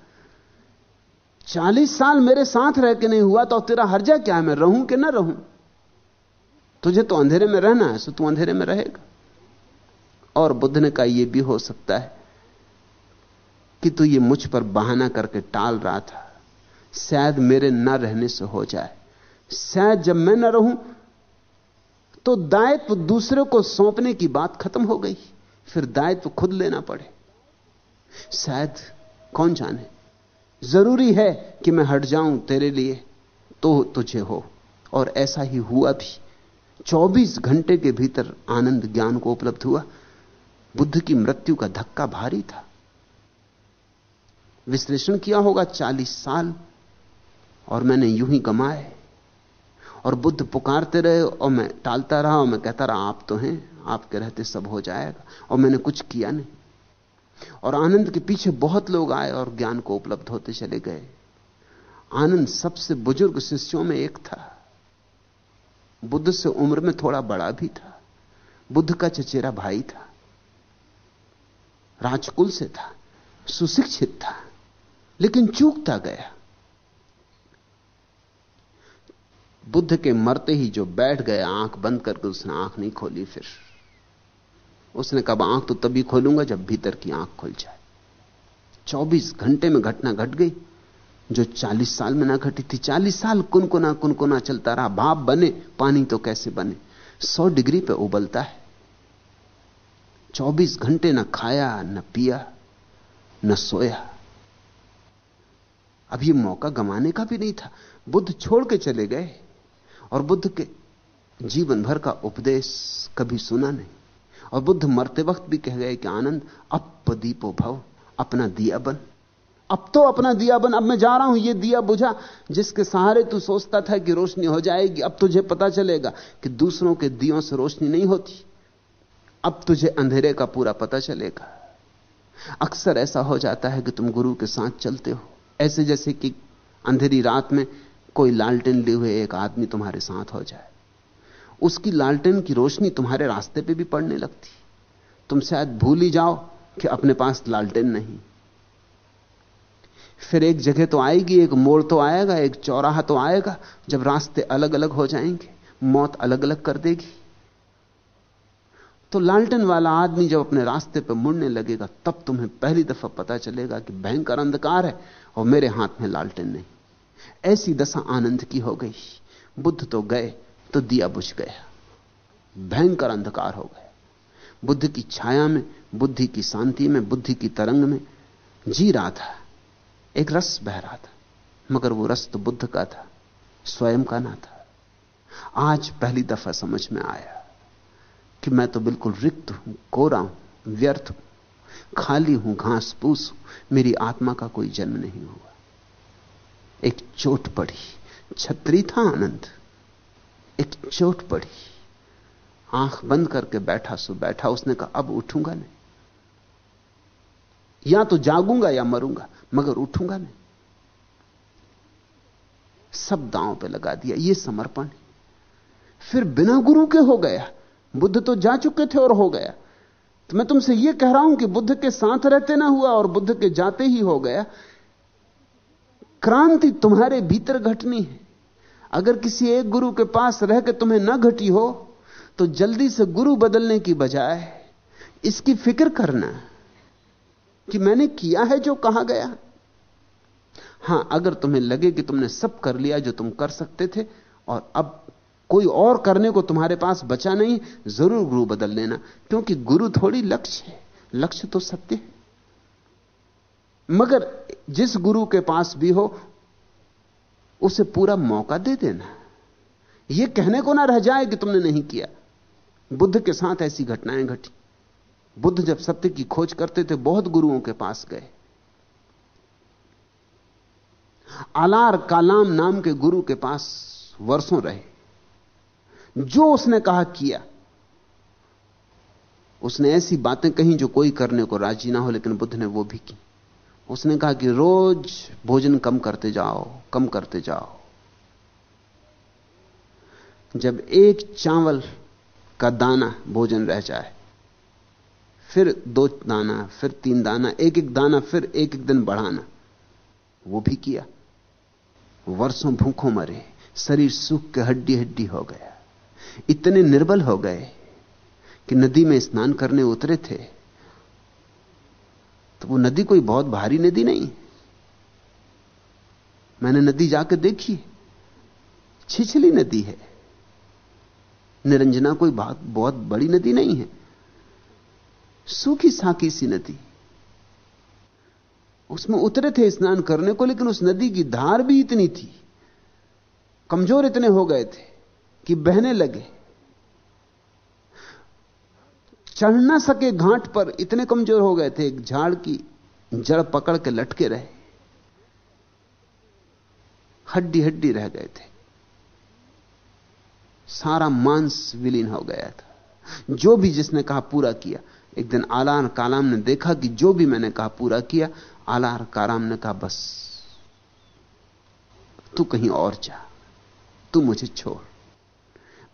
चालीस साल मेरे साथ रह के नहीं हुआ तो तेरा हर्जा क्या है? मैं रहूँ कि ना रहूँ? तुझे तो अंधेरे में रहना है, सो तू अंधेरे में रहेगा। और बुद्ध ने कहा यह भी हो सकता है कि तू ये मुझ पर बहाना करके टाल रहा था। शायद मेरे न रहने से हो जाए। शायद जब मैं न रहूँ तो दायित्व दूसरे को सौंपने की बात खत्म हो गई। फिर दायित्व खुद लेना पड़े। शायद कौन जाने? ज़रूरी है कि मैं हट जाऊँ तेरे लिए तो तुझे हो। और ऐसा ही हुआ भी। 24 घंटे के भीतर आनंद ज्ञान को उपलब्ध हुआ। बुद्ध की मृत्यु का धक्का भारी था। विश्लेषण किया होगा 40 साल, और मैंने यूँ ही गमाए और बुद्ध पुकारते रहे, और मैं टालता रहा, और मैं कहता रहा, आप तो हैं, आपके रहते सब हो जाएगा। और मैंने कुछ किया नहीं। और आनंद के पीछे बहुत लोग आए, और ज्ञान को उपलब्ध होते चले गए। आनंद सबसे बुज़ुर्ग शिष्यों में एक था। बुद्ध से उम्र में थोड़ा बड़ा भी था। बुद्ध का चचेरा भाई था। राजकुल से था। सुशिक्षित था। लेकिन चूकता गया। बुद्ध के मरते ही जो बैठ गया आँख बंद करके उसने आँख नहीं खोली फिर। उसने कहा, आँख तो तभी खोलूँगा जब भीतर की आँख खुल जाए। 24 घंटे में घटना घट गट गई। जो चालीस साल में ना घटी थी, चालीस साल कुनकुना कुनकुना चलता रहा, भाप बने, पानी तो कैसे बने? सौ डिग्री पे उबलता है। चौबीस घंटे ना खाया, न पिया, न सोया। अब ये मौका गंवाने का भी नहीं था। बुद्ध छोड़ के चले गए और बुद्ध के जीवन भर का उपदेश कभी सुना नहीं। और बुद्ध मरते वक्त भी कह गए कि आनंद अप दीपो भव, अपना दिया बन। अब तो अपना दिया बन, अब मैं जा रहा हूँ, ये दिया बुझा। जिसके सहारे तू सोचता था कि रोशनी हो जाएगी, अब तुझे पता चलेगा कि दूसरों के दियों से रोशनी नहीं होती। अब तुझे अंधेरे का पूरा पता चलेगा। अक्सर ऐसा हो जाता है कि तुम गुरु के साथ चलते हो। ऐसे जैसे कि अंधेरी रात में कोई लालटेन लिए हुए एक आदमी तुम्हारे साथ हो जाए। उसकी लालटेन की रोशनी तुम्हारे रास्ते पे भी पड़ने लगती। तुम शायद भूल ही जाओ कि अपने पास लालटेन नहीं। फिर एक जगह तो आएगी, एक मोड़ तो आएगा, एक चौराहा तो आएगा, जब रास्ते अलग अलग हो जाएँगे, मौत अलग अलग कर देगी। तो लालटन वाला आदमी जब अपने रास्ते पर मुड़ने लगेगा, तब तुम्हें पहली दफ़ा पता चलेगा कि भयंकर अंधकार है और मेरे हाथ में लालटन नहीं। ऐसी दशा आनंद की हो गई। बुद्ध तो गए तो दिया बुझ गया। भयंकर अंधकार हो गया। बुद्ध की छाया में, बुद्धि की शांति में, बुद्धि की तरंग में जी रहा था। एक रस बह रहा था, मगर वो रस तो बुद्ध का था, स्वयं का ना था। आज पहली दफ़ा समझ में आया कि मैं तो बिल्कुल रिक्त हूँ, कोरा हूँ, व्यर्थ हूँ, खाली हूँ घास पूस हूँ, मेरी आत्मा का कोई जन्म नहीं हुआ। एक चोट पड़ी, छत्री था आनंद, एक चोट पड़ी, आँख बंद करके बैठा सो बैठा, उसने कहा, अब उठूँगा नहीं। या तो जागूँगा या मरूँगा, मगर उठूँगा नहीं सब दांव पे लगा दिया, ये समर्पण फिर बिना गुरु के हो गया, बुद्ध तो जा चुके थे और हो गया। तो मैं तुमसे यह कह रहा हूँ कि बुद्ध के साथ रहते ना हुआ और बुद्ध के जाते ही हो गया। क्रांति तुम्हारे भीतर घटनी है। अगर किसी एक गुरु के पास रह के तुम्हें ना घटी हो तो जल्दी से गुरु बदलने की बजाय इसकी फ़िक्र करना। कि मैंने किया है जो कहा गया हाँ। अगर तुम्हें लगे कि तुमने सब कर लिया जो तुम कर सकते थे, और अब कोई और करने को तुम्हारे पास बचा नहीं, ज़रूर गुरु बदल लेना क्योंकि गुरु थोड़ी लक्ष्य है। लक्ष्य तो सत्य है। मगर जिस गुरु के पास भी हो, उसे पूरा मौका दे देना। यह कहने को ना रह जाए कि तुमने नहीं किया। बुद्ध के साथ ऐसी घटनाएँ घटी। बुद्ध जब सत्य की खोज करते थे, बहुत गुरुओं के पास गए। आलार कालाम नाम के गुरु के पास वर्षों रहे। जो उसने कहा, किया। उसने ऐसी बातें कही जो कोई करने को राज़ी ना हो, लेकिन बुद्ध ने वो भी की। उसने कहा कि रोज भोजन कम करते जाओ, कम करते जाओ। जब एक चावल का दाना भोजन रह जाए फिर दो दाना, फिर तीन दाना, एक एक दाना, फिर एक एक दिन बढ़ाना। वो भी किया। वर्षों भूखों मरे, शरीर सूख के हड्डी हड्डी हो गया। इतने निर्बल हो गए कि नदी में स्नान करने उतरे थे। तो वो नदी कोई बहुत भारी नदी नहीं। मैंने नदी जाकर देखी। छिछली नदी है। निरंजना कोई बहुत बहुत बड़ी नदी नहीं है। सूखी साकी सी नदी। उसमें उतरे थे स्नान करने को, लेकिन उस नदी की धार भी इतनी थी, कमज़ोर इतने हो गए थे कि बहने लगे। चढ़ ना सके घाट पर इतने कमज़ोर हो गए थे, एक झाड़ की जड़ पकड़ के लटके रहे। हड्डी हड्डी रह गए थे। सारा मांस विलीन हो गया था। जो भी जिसने कहा पूरा किया एक दिन आलार कालाम ने देखा कि जो भी मैंने कहा पूरा किया आलार कालाम ने कहा, बस, तू कहीं और जा, तू मुझे छोड़।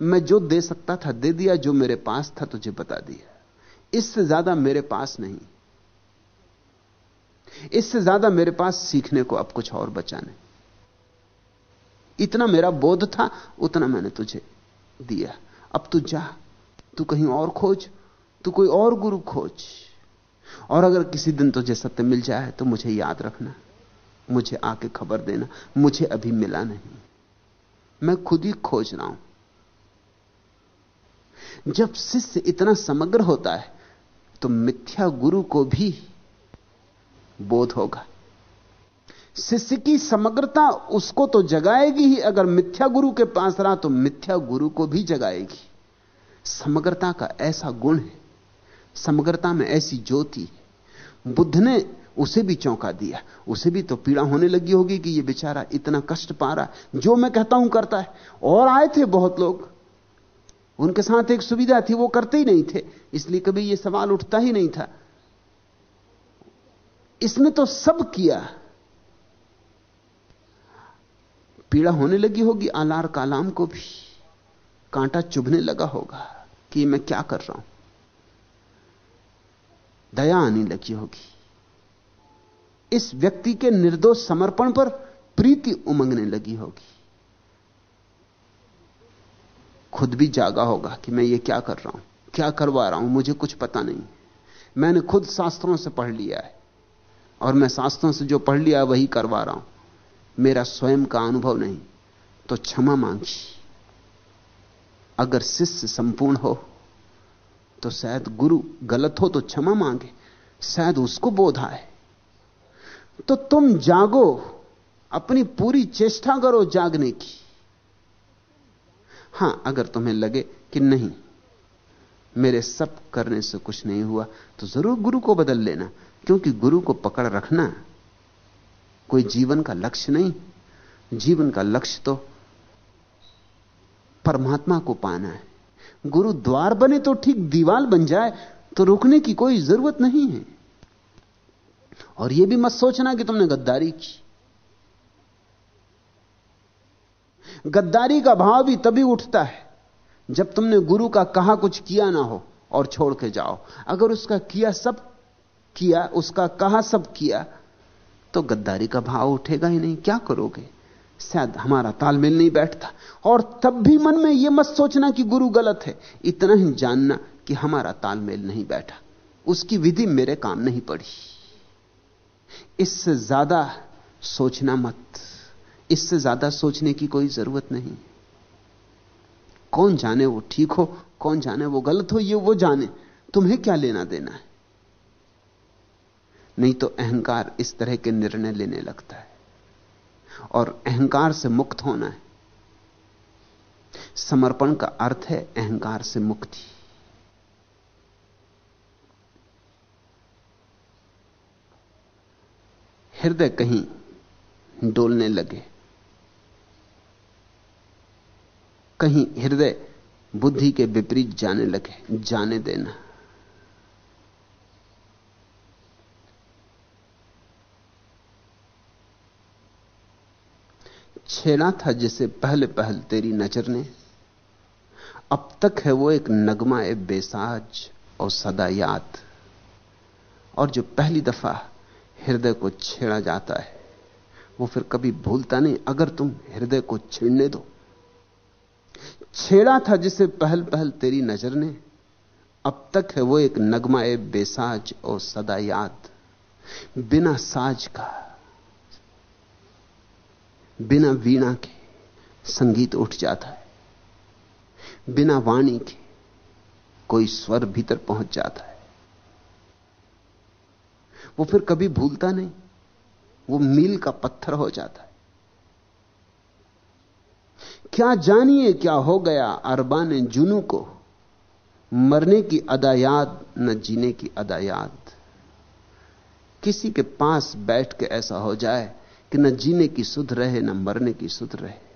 मैं जो दे सकता था, दे दिया, जो मेरे पास था, तुझे बता दिया। इससे ज़्यादा मेरे पास नहीं। इससे ज़्यादा मेरे पास सीखने को अब कुछ और बचा नहीं। इतना मेरा बोध था, उतना मैंने तुझे दिया। अब तू जा, तू कहीं और खोज। तू कोई और गुरु खोज। और अगर किसी दिन तुझे सत्य मिल जाए तो मुझे याद रखना। मुझे आके खबर देना। मुझे अभी मिला नहीं। मैं खुद ही खोज रहा हूँ। जब शिष्य इतना समग्र होता है तो मिथ्या गुरु को भी बोध होगा। शिष्य की समग्रता उसको तो जगाएगी ही। अगर मिथ्या गुरु के पास रहा तो मिथ्या गुरु को भी जगाएगी। समग्रता का ऐसा गुण है समग्रता में ऐसी ज्योति। बुद्ध ने उसे भी चौंका दिया। उसे भी तो पीड़ा होने लगी होगी कि ये बेचारा इतना कष्ट पा रहा जो मैं कहता हूँ करता है। और आए थे बहुत लोग। उनके साथ एक सुविधा थी, वो करते ही नहीं थे। इसलिए कभी ये सवाल उठता ही नहीं था। इसने तो सब किया। पीड़ा होने लगी होगी आलार कालाम को भी। कांटा चुभने लगा होगा कि मैं क्या कर रहा हूँ। दया आने लगी होगी। इस व्यक्ति के निर्दोष समर्पण पर प्रीति उमंगने लगी होगी। खुद भी जागा होगा कि मैं ये क्या कर रहा हूँ, क्या करवा रहा हूँ, मुझे कुछ पता नहीं। मैंने खुद शास्त्रों से पढ़ लिया है और मैं शास्त्रों से जो पढ़ लिया वही करवा रहा हूँ। मेरा स्वयं का अनुभव नहीं तो क्षमा मांगी। अगर शिष्य संपूर्ण हो तो शायद गुरु गलत हो तो क्षमा मांगे, शायद उसको बोध आए। तो तुम जागो, अपनी पूरी चेष्टा करो जागने की। हाँ, अगर तुम्हें लगे कि नहीं, मेरे सब करने से कुछ नहीं हुआ तो ज़रूर गुरु को बदल लेना, क्योंकि गुरु को पकड़ रखना कोई जीवन का लक्ष्य नहीं। जीवन का लक्ष्य तो परमात्मा को पाना है। गुरु द्वार बने तो ठीक दीवाल बन जाए तो रुकने की कोई ज़रूरत नहीं है। और यह भी मत सोचना कि तुमने गद्दारी की। गद्दारी का भाव भी तभी उठता है, जब तुमने गुरु का कहा कुछ किया ना हो और छोड़ के जाओ। अगर उसका किया सब किया, उसका कहा सब किया तो गद्दारी का भाव उठेगा ही नहीं। क्या करोगे? शायद हमारा तालमेल नहीं बैठता। और तब भी मन में यह मत सोचना कि गुरु गलत है। इतना ही जानना कि हमारा तालमेल नहीं बैठा। उसकी विधि मेरे काम नहीं पड़ी। इससे ज़्यादा सोचना मत। इससे ज़्यादा सोचने की कोई ज़रूरत नहीं। कौन जाने वो ठीक हो, कौन जाने वो गलत हो, ये वो जाने। तुम्हें क्या लेना देना है? नहीं तो अहंकार इस तरह के निर्णय लेने लगता है। और अहंकार से मुक्त होना है। समर्पण का अर्थ है अहंकार से मुक्ति। हृदय कहीं डोलने लगे। कहीं हृदय बुद्धि के विपरीत जाने लगे, जाने देना। छेड़ा था जिसे पहले पहल तेरी नज़र ने। अब तक है वो एक नगमा, ए बेसाज, और सदा याद। और जो पहली दफ़ा हृदय को छेड़ा जाता है, वो फिर कभी भूलता नहीं। अगर तुम हृदय को छेड़ने दो। छेड़ा था जिसे पहल पहल तेरी नज़र ने। अब तक है वो एक नगमा, ए बेसाज, और सदा याद। बिना साज का बिना वीणा के संगीत उठ जाता है, बिना वाणी के कोई स्वर भीतर पहुँच जाता है। वो फिर कभी भूलता नहीं, वो मील का पत्थर हो जाता है। क्या जानिए क्या हो गया अरबान जुनू को? मरने की अदा याद न जीने की अदा याद किसी के पास बैठ के ऐसा हो जाए कि न जीने की सुध रहे, न मरने की सुध रहे।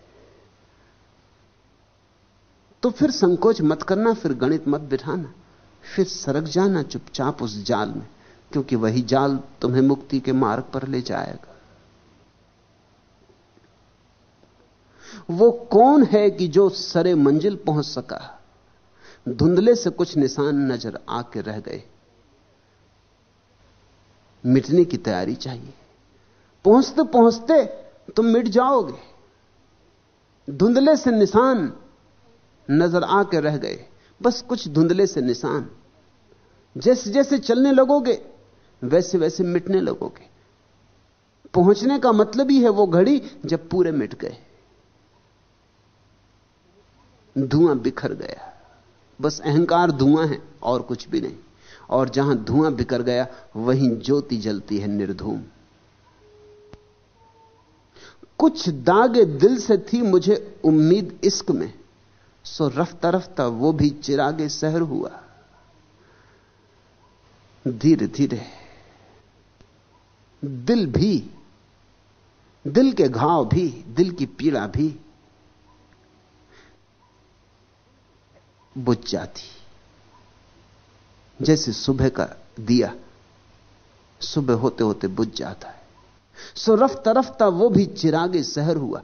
तो फिर संकोच मत करना, फिर गणित मत बिठाना, फिर सरक जाना चुपचाप उस जाल में, क्योंकि वही जाल तुम्हें मुक्ति के मार्ग पर ले जाएगा। वो कौन है कि जो सरे मंजिल पहुँच सका? धुंधले से कुछ निशान नज़र आके रह गए। मिटने की तैयारी चाहिए। पहुँचते पहुँचते तुम मिट जाओगे। धुंधले से निशान नज़र आके रह गए। बस कुछ धुंधले से निशान। जैसे जैसे चलने लगोगे वैसे वैसे मिटने लगोगे। पहुँचने का मतलब ही है वो घड़ी जब पूरे मिट गए। धुआँ बिखर गया। बस अहंकार धुआँ है और कुछ भी नहीं। और जहाँ धुआँ बिखर गया, वहीं ज्योति जलती है निर्धूम। कुछ दागे दिल से थी मुझे उम्मीद इश्क में। सो रफ्ता रफ्ता वो भी चिरागे शहर हुआ। धीरे धीरे। दिल भी, दिल के घाव भी, दिल की पीड़ा भी बुझ जाती। जैसे सुबह का दिया सुबह होते होते बुझ जाता है। सो रफ्ता रफ्ता वो भी चिरागे शहर हुआ।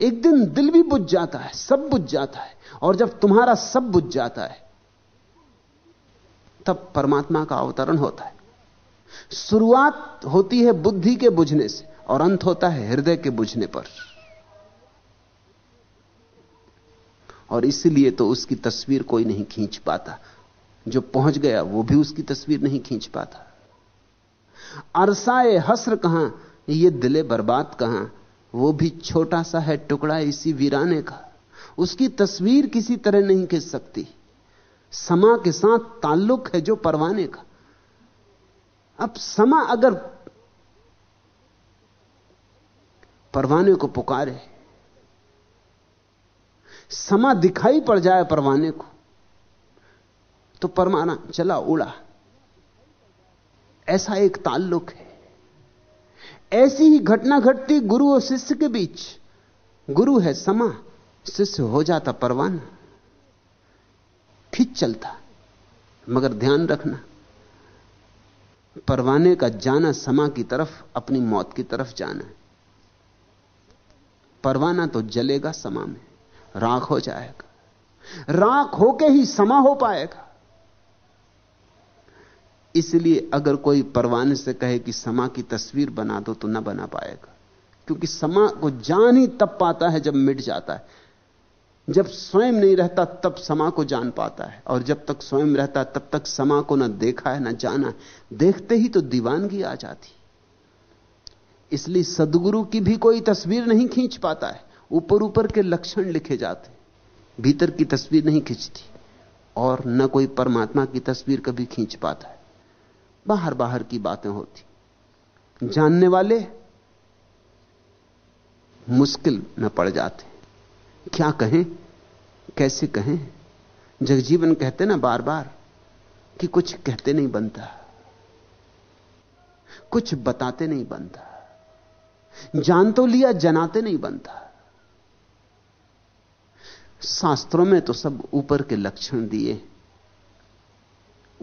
एक दिन दिल भी बुझ जाता है, सब बुझ जाता है, और जब तुम्हारा सब बुझ जाता है, तब परमात्मा का अवतरण होता है। शुरुआत होती है बुद्धि के बुझने से, और अंत होता है हृदय के बुझने पर। और इसलिए तो उसकी तस्वीर कोई नहीं खींच पाता। जो पहुँच गया, वो भी उसकी तस्वीर नहीं खींच पाता। अरसाए हसर कहाँ? ये दिले बर्बाद कहाँ? वो भी छोटा सा है टुकड़ा इसी वीराने का। उसकी तस्वीर किसी तरह नहीं खींच सकती। समा के साथ ताल्लुक है जो परवाने का। अब समा अगर परवाने को पुकारे, समा दिखाई पड़ जाए परवाने को तो परमाना चला उड़ा। ऐसा एक ताल्लुक है। ऐसी ही घटना घटती गुरु और शिष्य के बीच। गुरु है समा, शिष्य हो जाता परवाना। खिंच चलता, मगर ध्यान रखना। परवाने का जाना समा की तरफ़, अपनी मौत की तरफ़ जाना है। परवाना तो जलेगा समा में, राख हो जाएगा। राख होके ही समा हो पाएगा। इसलिए अगर कोई परवाने से कहे कि समा की तस्वीर बना दो तो ना बना पाएगा। क्योंकि समा को जान ही तब पाता है जब मिट जाता है। जब स्वयं नहीं रहता, तब समा को जान पाता है। और जब तक स्वयं रहता, तब तक समा को ना देखा है, ना जाना है। देखते ही तो दीवानगी आ जाती। इसलिए सदगुरु की भी कोई तस्वीर नहीं खींच पाता है। ऊपर ऊपर के लक्षण लिखे जाते। भीतर की तस्वीर नहीं खींचती। और न कोई परमात्मा की तस्वीर कभी खींच पाता है। बाहर बाहर की बातें होती। जानने वाले मुश्किल में पड़ जाते। क्या कहें? कैसे कहें? जगजीवन कहते ना बार बार कि कुछ कहते नहीं बनता। कुछ बताते नहीं बनता। जान तो लिया, जनाते नहीं बनता। शास्त्रों में तो सब ऊपर के लक्षण दिए।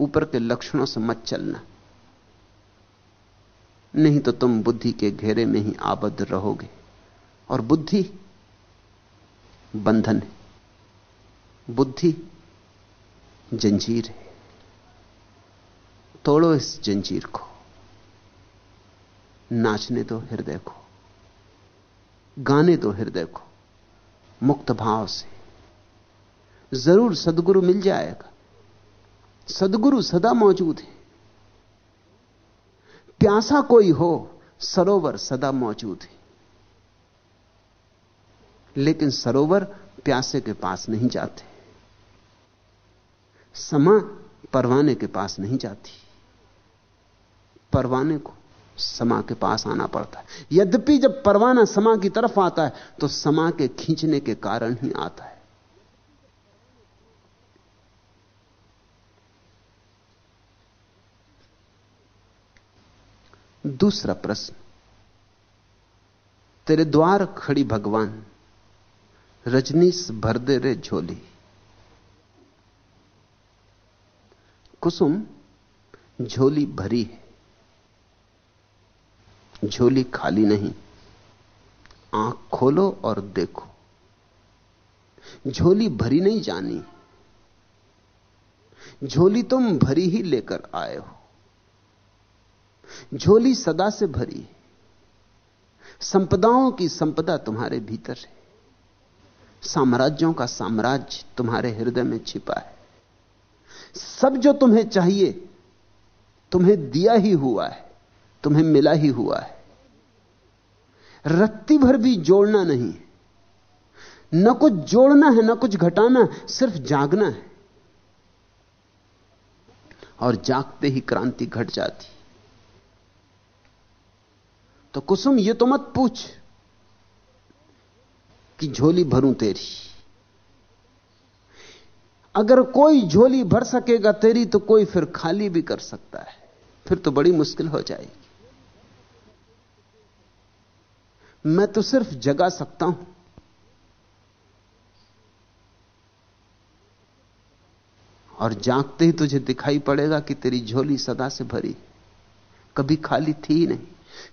ऊपर के लक्षणों से मत चलना। नहीं तो तुम बुद्धि के घेरे में ही आबद्ध रहोगे। और बुद्धि बंधन है। बुद्धि जंजीर है। तोड़ो इस जंजीर को। नाचने दो हृदय को। गाने दो हृदय को। मुक्त भाव से। ज़रूर सदगुरु मिल जाएगा। सदगुरु सदा मौजूद है। प्यासा कोई हो, सरोवर सदा मौजूद है। लेकिन सरोवर प्यासे के पास नहीं जाते। समा परवाने के पास नहीं जाती। परवाने को समा के पास आना पड़ता है। यद्यपि जब परवाना समा की तरफ़ आता है तो समा के खींचने के कारण ही आता है। दूसरा प्रश्न, तेरे द्वार खड़ी भगवान, रजनीश भर दे रे झोली। कुसुम, झोली भरी है, झोली खाली नहीं, आँख खोलो और देखो। झोली भरी नहीं जानी, झोली तुम भरी ही लेकर आए हो। झोली सदा से भरी है। संपदाओं की संपदा तुम्हारे भीतर है। साम्राज्यों का साम्राज्य तुम्हारे हृदय में छिपा है। सब जो तुम्हें चाहिए, तुम्हें दिया ही हुआ है, तुम्हें मिला ही हुआ है। रत्ती भर भी जोड़ना नहीं न कुछ जोड़ना है, न कुछ घटाना, सिर्फ़ जागना है। और जागते ही क्रांति घट जाती तो कुसुम, ये तो मत पूछ कि झोली भरूं तेरी। अगर कोई झोली भर सकेगा तेरी तो कोई फिर खाली भी कर सकता है। फिर तो बड़ी मुश्किल हो जाएगी। मैं तो सिर्फ़ जगा सकता हूँ। और जागते ही तुझे दिखाई पड़ेगा कि तेरी झोली सदा से भरी, कभी खाली थी ही नहीं।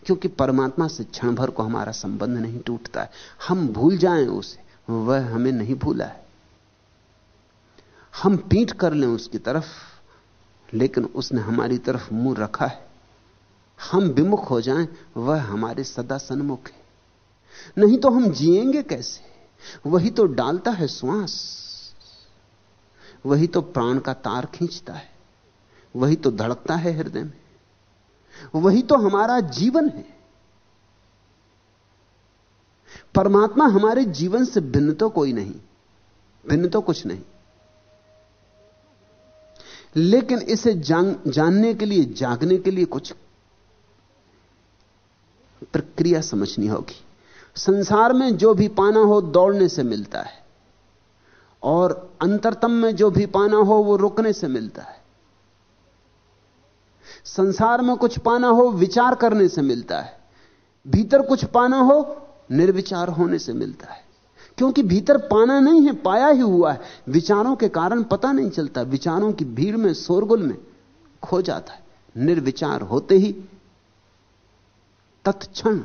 क्योंकि परमात्मा से क्षण भर को हमारा संबंध नहीं टूटता है। हम भूल जाएँ उसे, वह हमें नहीं भूला है। हम पीठ कर लें उसकी तरफ़, लेकिन उसने हमारी तरफ़ मुँह रखा है। हम विमुख हो जाएँ, वह हमारे सदा सन्मुख है। नहीं तो हम जिएँगे कैसे? वही तो डालता है श्वास। वही तो प्राण का तार खींचता है। वही तो धड़कता है हृदय में। वही तो हमारा जीवन है। परमात्मा हमारे जीवन से भिन्न तो कोई नहीं भिन्न तो कुछ नहीं। लेकिन इसे जान, जानने के लिए जागने के लिए कुछ प्रक्रिया समझनी होगी। संसार में जो भी पाना हो दौड़ने से मिलता है। और अंतरतम में जो भी पाना हो वो रुकने से मिलता है। संसार में कुछ पाना हो, विचार करने से मिलता है। भीतर कुछ पाना हो, निर्विचार होने से मिलता है। क्योंकि भीतर पाना नहीं है, पाया ही हुआ है। विचारों के कारण पता नहीं चलता। विचारों की भीड़ में, शोरगुल में खो जाता है। निर्विचार होते ही तत्क्षण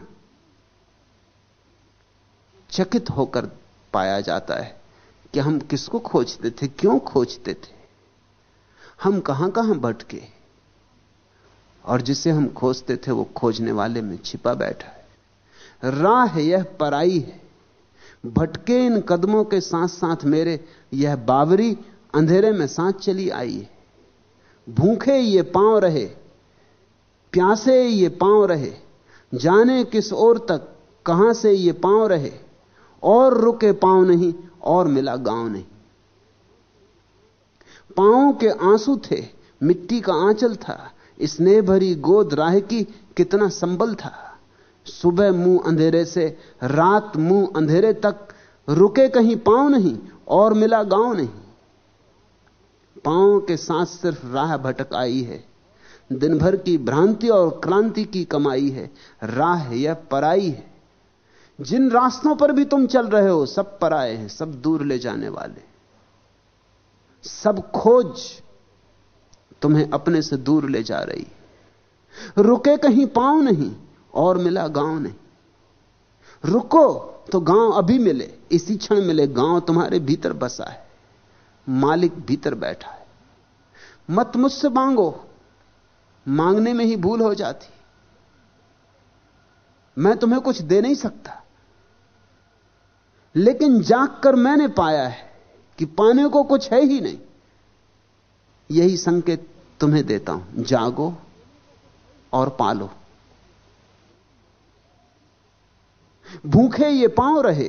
चकित होकर पाया जाता है कि हम किसको खोजते थे, क्यों खोजते थे। हम कहाँ कहाँ भटके। और जिसे हम खोजते थे वो खोजने वाले में छिपा बैठा है। राह यह पराई है। भटके इन कदमों के साथ साथ मेरे यह बावरी अंधेरे में सांस चली आई है। भूखे ये पाँव रहे, प्यासे ये पाँव रहे, जाने किस ओर तक, कहाँ से ये पाँव रहे, और रुके पाँव नहीं, और मिला गाँव नहीं। पाँव के आँसू थे, मिट्टी का आंचल था स्नेह भरी गोद राह की कितना संबल था। सुबह मुँह अंधेरे से, रात मुँह अंधेरे तक, रुके कहीं पाँव नहीं और मिला गाँव नहीं। पाँव के साथ सिर्फ़ राह भटक आई है। दिन भर की भ्रांति और क्रांति की कमाई है। राह यह पराई है। जिन रास्तों पर भी तुम चल रहे हो, सब पराए हैं, सब दूर ले जाने वाले। सब खोज तुम्हें अपने से दूर ले जा रही। रुके कहीं पाँव नहीं, और मिला गाँव नहीं। रुको तो गाँव अभी मिले, इसी क्षण मिले, गाँव तुम्हारे भीतर बसा है, मालिक भीतर बैठा है। मत मुझसे मांगो, मांगने में ही भूल हो जाती। मैं तुम्हें कुछ दे नहीं सकता, लेकिन जाग कर मैंने पाया है कि पाने को कुछ है ही नहीं। यही संकेत तुम्हें देता हूँ। जागो और पालो। भूखे ये पाँव रहे,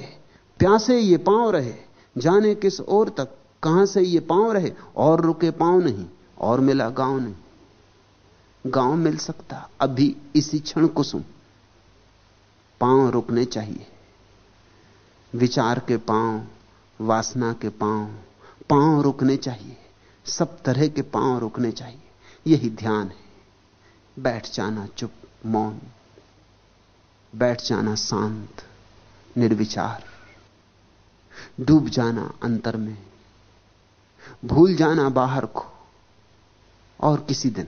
प्यासे ये पाँव रहे, जाने किस ओर तक, कहाँ से ये पाँव रहे, और रुके पाँव नहीं, और मिला गाँव नहीं। गाँव मिल सकता, अभी इसी क्षण कुसुम। पाँव रुकने चाहिए। विचार के पाँव, वासना के पाँव पाँव रुकने चाहिए। सब तरह के पाँव रुकने चाहिए। यही ध्यान है। बैठ जाना चुप, मौन। बैठ जाना शांत, निर्विचार। डूब जाना अंतर में। भूल जाना बाहर को। और किसी दिन,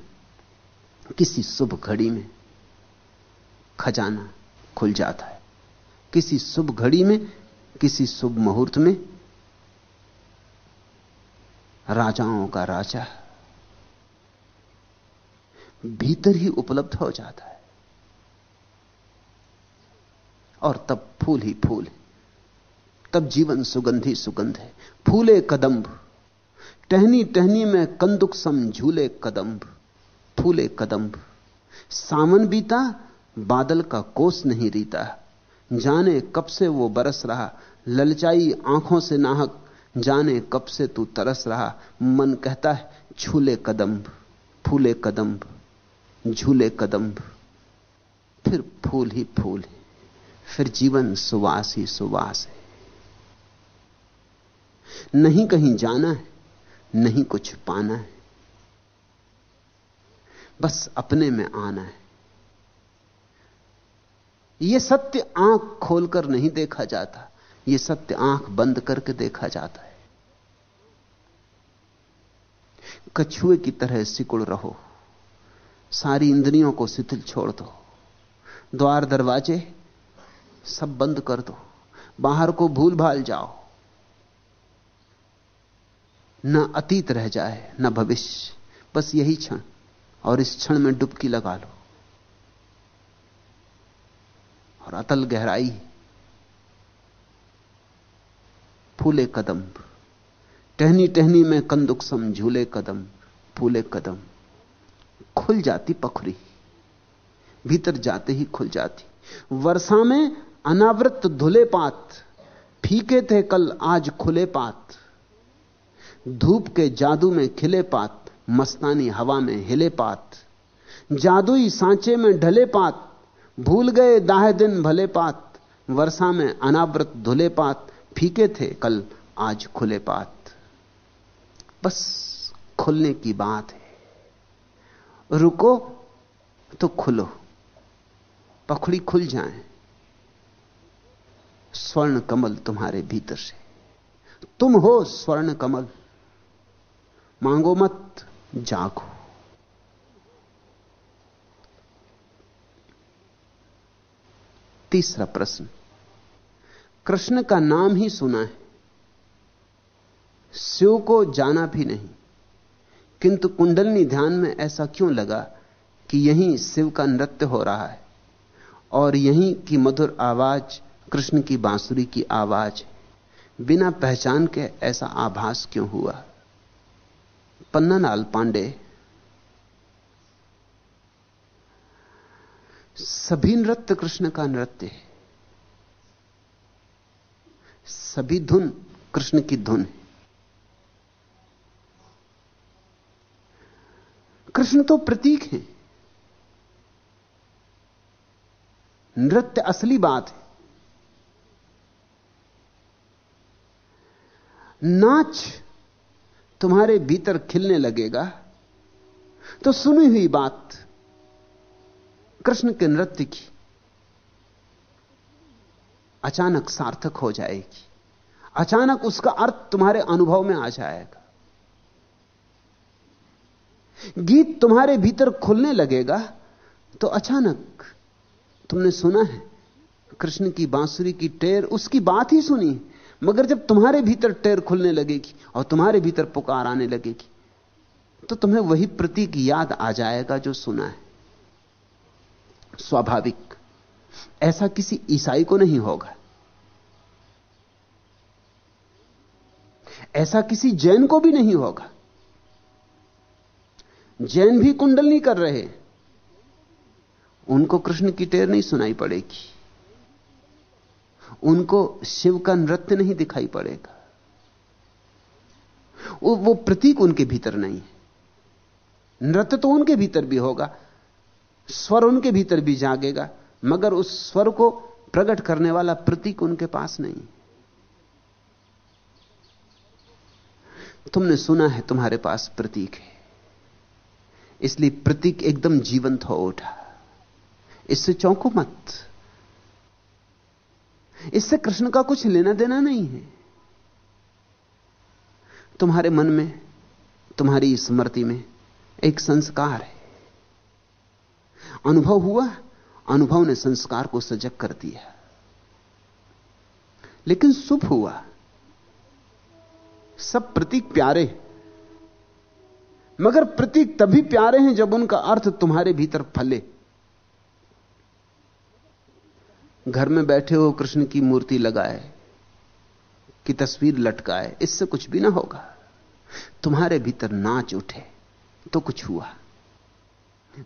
किसी शुभ घड़ी में खजाना खुल जाता है। किसी शुभ घड़ी में, किसी शुभ मुहूर्त में राजाओं का राजा। भीतर ही उपलब्ध हो जाता है। और तब फूल ही फूल है। तब जीवन सुगंधी सुगंध है। फूले कदम्ब टहनी टहनी में कंदुक सम झूले कदम्ब, फूले कदम्ब। सावन बीता, बादल का कोस नहीं रीता। जाने कब से वो बरस रहा, ललचाई आँखों से नाहक। जाने कब से तू तरस रहा, मन कहता है झूले कदम्ब, फूले कदम्ब। झूले कदम्ब फिर फूल ही फूल है, फिर जीवन सुवास ही सुवास है। नहीं कहीं जाना है, नहीं कुछ पाना है, बस अपने में आना है। यह सत्य आँख खोलकर नहीं देखा जाता यह सत्य आँख बंद करके देखा जाता है। कछुए की तरह सिकुड़ रहो। सारी इंद्रियों को शिथिल छोड़ दो। द्वार दरवाजे सब बंद कर दो। बाहर को भूल भाल जाओ। न अतीत रह जाए, न भविष्य। बस यही क्षण, और इस क्षण में डुबकी लगा लो। और अतल गहराई, फूले कदम टहनी टहनी में कंदुक सम, झूले कदम फूले कदम खुल जाती पखरी। भीतर जाते ही खुल जाती। वर्षा में अनावृत धुले पात, फीके थे कल आज खुले पात। धूप के जादू में खिले पात, मस्तानी हवा में हिले पात। जादुई सांचे में ढले पात, भूल गए दाह दिन भले पात। वर्षा में अनावृत धुले पात, फीके थे कल आज खुले पात। बस खुलने की बात है। रुको तो खुलो। पखड़ी खुल जाए। स्वर्ण कमल तुम्हारे भीतर से। तुम हो स्वर्ण कमल। मांगो मत, जागो। तीसरा प्रश्न। कृष्ण का नाम ही सुना है। शिव को जाना भी नहीं। किंतु कुंडलनी ध्यान में ऐसा क्यों लगा कि यहीं शिव का नृत्य हो रहा है? और यहीं की मधुर आवाज़, कृष्ण की बांसुरी की आवाज़, बिना पहचान के ऐसा आभास क्यों हुआ? पन्नालाल पांडे। सभी नृत्य कृष्ण का नृत्य है। सभी धुन कृष्ण की धुन है। कृष्ण तो प्रतीक है। नृत्य असली बात है। नाच तुम्हारे भीतर खिलने लगेगा। तो सुनी हुई बात कृष्ण के नृत्य की अचानक सार्थक हो जाएगी। अचानक उसका अर्थ तुम्हारे अनुभव में आ जाएगा। गीत तुम्हारे भीतर खुलने लगेगा तो अचानक तुमने सुना है, कृष्ण की बांसुरी की टेर, उसकी बात ही सुनी मगर जब तुम्हारे भीतर टेर खुलने लगेगी और तुम्हारे भीतर पुकार आने लगेगी तो तुम्हें वही प्रतीक याद आ जाएगा जो सुना है। स्वाभाविक, ऐसा किसी ईसाई को नहीं होगा। ऐसा किसी जैन को भी नहीं होगा। जैन भी कुंडल नहीं कर रहे। उनको कृष्ण की टेर नहीं सुनाई पड़ेगी। उनको शिव का नृत्य नहीं दिखाई पड़ेगा। वो प्रतीक उनके भीतर नहीं है। नृत्य तो उनके भीतर भी होगा, स्वर उनके भीतर भी जागेगा, मगर उस स्वर को प्रकट करने वाला प्रतीक उनके पास नहीं तुमने सुना है तुम्हारे पास प्रतीक है। इसलिए प्रतीक एकदम जीवंत हो उठा। इससे चौंको मत। इससे कृष्ण का कुछ लेना देना नहीं है। तुम्हारे मन में, तुम्हारी स्मृति में एक संस्कार है। अनुभव हुआ, अनुभव ने संस्कार को सजग कर दिया। लेकिन शुभ हुआ। सब प्रतीक प्यारे मगर प्रतीक तभी प्यारे हैं जब उनका अर्थ तुम्हारे भीतर फले। घर में बैठे हो, कृष्ण की मूर्ति लगाए, की तस्वीर लटकाए, इससे कुछ भी ना होगा। तुम्हारे भीतर नाच उठे तो कुछ हुआ।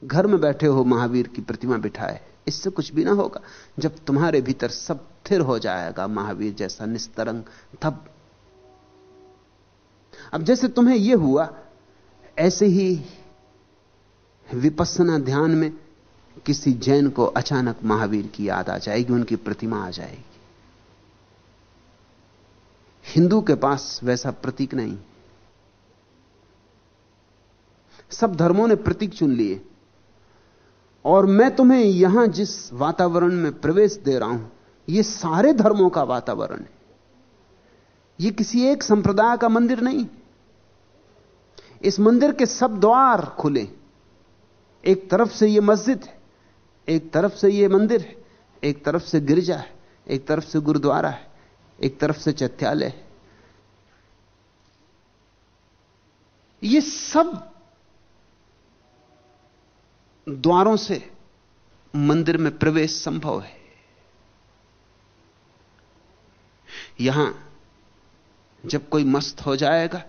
घर में बैठे हो, महावीर की प्रतिमा बिठाए, इससे कुछ भी ना होगा। जब तुम्हारे भीतर सब स्थिर हो जाएगा, महावीर जैसा निस्तरंग, तब। अब जैसे तुम्हें यह हुआ ऐसे ही विपස්සना ध्यान में किसी जैन को अचानक महावीर की याद आ जाएगी, उनकी प्रतिमा आ जाएगी। हिंदू के पास वैसा प्रतीक नहीं। सब धर्मों ने प्रतीक चुन लिए। और मैं तुम्हें यहाँ जिस वातावरण में प्रवेश दे रहा हूँ यह सारे धर्मों का वातावरण है। यह किसी एक संप्रदाय का मंदिर नहीं। इस मंदिर के सब द्वार खुले। एक तरफ़ से यह मस्जिद है, एक तरफ़ से यह मंदिर है, एक तरफ़ से गिरजा है, एक तरफ़ से गुरुद्वारा है, एक तरफ़ से चैत्यालय है। ये सब द्वारों से मंदिर में प्रवेश संभव है। यहाँ जब कोई मस्त हो जाएगा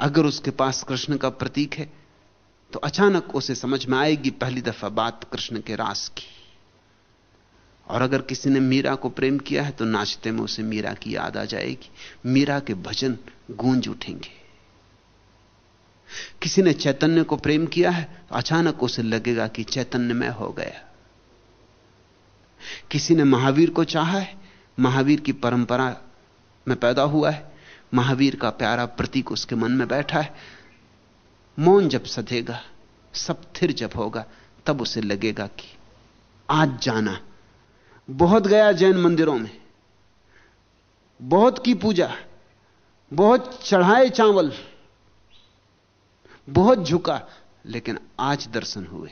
अगर उसके पास कृष्ण का प्रतीक है तो अचानक उसे समझ में आएगी, पहली दफ़ा बात कृष्ण के रास की। और अगर किसी ने मीरा को प्रेम किया है तो नाचते में उसे मीरा की याद आ जाएगी। मीरा के भजन गूंज उठेंगे। किसी ने चैतन्य को प्रेम किया है तो अचानक उसे लगेगा कि चैतन्य में हो गया। किसी ने महावीर को चाहा है, महावीर की परंपरा में पैदा हुआ है महावीर का प्यारा प्रतीक उसके मन में बैठा है। मौन जब सधेगा, सब थिर जब होगा, तब उसे लगेगा कि आज जाना। बहुत गया जैन मंदिरों में। बहुत की पूजा। बहुत चढ़ाए चावल। बहुत झुका, लेकिन आज दर्शन हुए।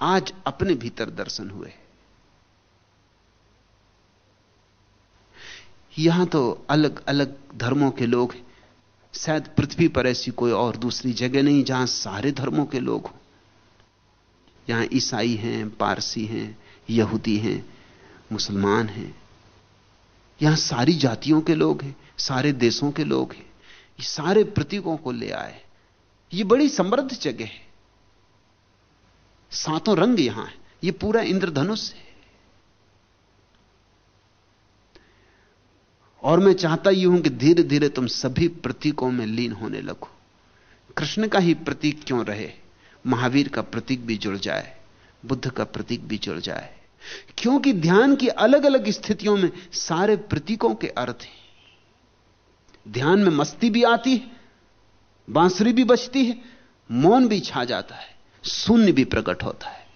आज अपने भीतर दर्शन हुए। यहाँ तो अलग अलग धर्मों के लोग हैं। शायद पृथ्वी पर ऐसी कोई और दूसरी जगह नहीं जहाँ सारे धर्मों के लोग हों। यहाँ ईसाई हैं, पारसी हैं, यहूदी हैं, मुसलमान हैं। यहाँ सारी जातियों के लोग हैं, सारे देशों के लोग हैं। ये सारे प्रतीकों को ले आए। ये बड़ी समृद्ध जगह है। सातों रंग यहाँ है। ये पूरा इंद्रधनुष है। और मैं चाहता यह हूँ कि धीरे धीरे तुम सभी प्रतीकों में लीन होने लगो। कृष्ण का ही प्रतीक क्यों रहे? महावीर का प्रतीक भी जुड़ जाए, बुद्ध का प्रतीक भी जुड़ जाए। क्योंकि ध्यान की अलग अलग स्थितियों में सारे प्रतीकों के अर्थ हैं। ध्यान में मस्ती भी आती है, बांसुरी भी बचती है, मौन भी छा जाता है, शून्य भी प्रकट होता है।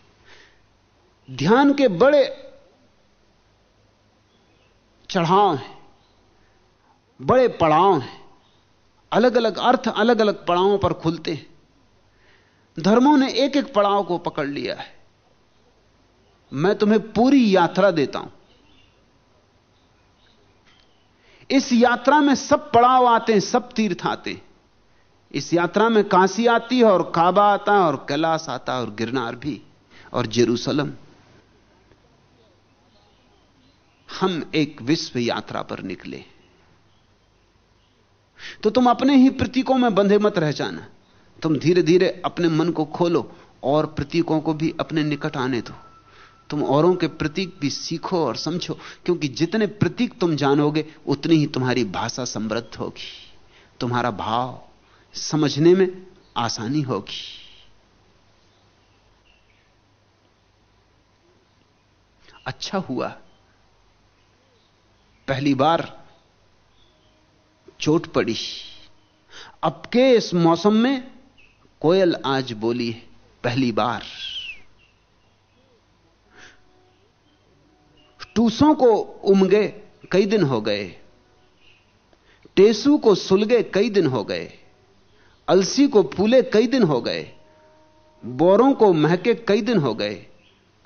ध्यान के बड़े चढ़ाव हैं। बड़े पड़ाव हैं। अलग अलग अर्थ अलग अलग पड़ावों पर खुलते हैं। धर्मों ने एक एक पड़ाव को पकड़ लिया है। मैं तुम्हें पूरी यात्रा देता हूँ। इस यात्रा में सब पड़ाव आते हैं, सब तीर्थ आते हैं। इस यात्रा में काशी आती है और काबा आता है और कैलाश आता है और गिरनार भी और जेरूसलम। हम एक विश्व यात्रा पर निकले तो तुम अपने ही प्रतीकों में बंधे मत रह जाना। तुम धीरे धीरे अपने मन को खोलो और प्रतीकों को भी अपने निकट आने दो। तुम औरों के प्रतीक भी सीखो और समझो, क्योंकि जितने प्रतीक तुम जानोगे, उतनी ही तुम्हारी भाषा समृद्ध होगी। तुम्हारा भाव समझने में आसानी होगी। अच्छा हुआ। पहली बार चोट पड़ी। अब के इस मौसम में कोयल आज बोली पहली बार। टूसों को उमगे कई दिन हो गए। टेसू को सुलगे कई दिन हो गए। अलसी को फूले कई दिन हो गए। बोरों को महके कई दिन हो गए।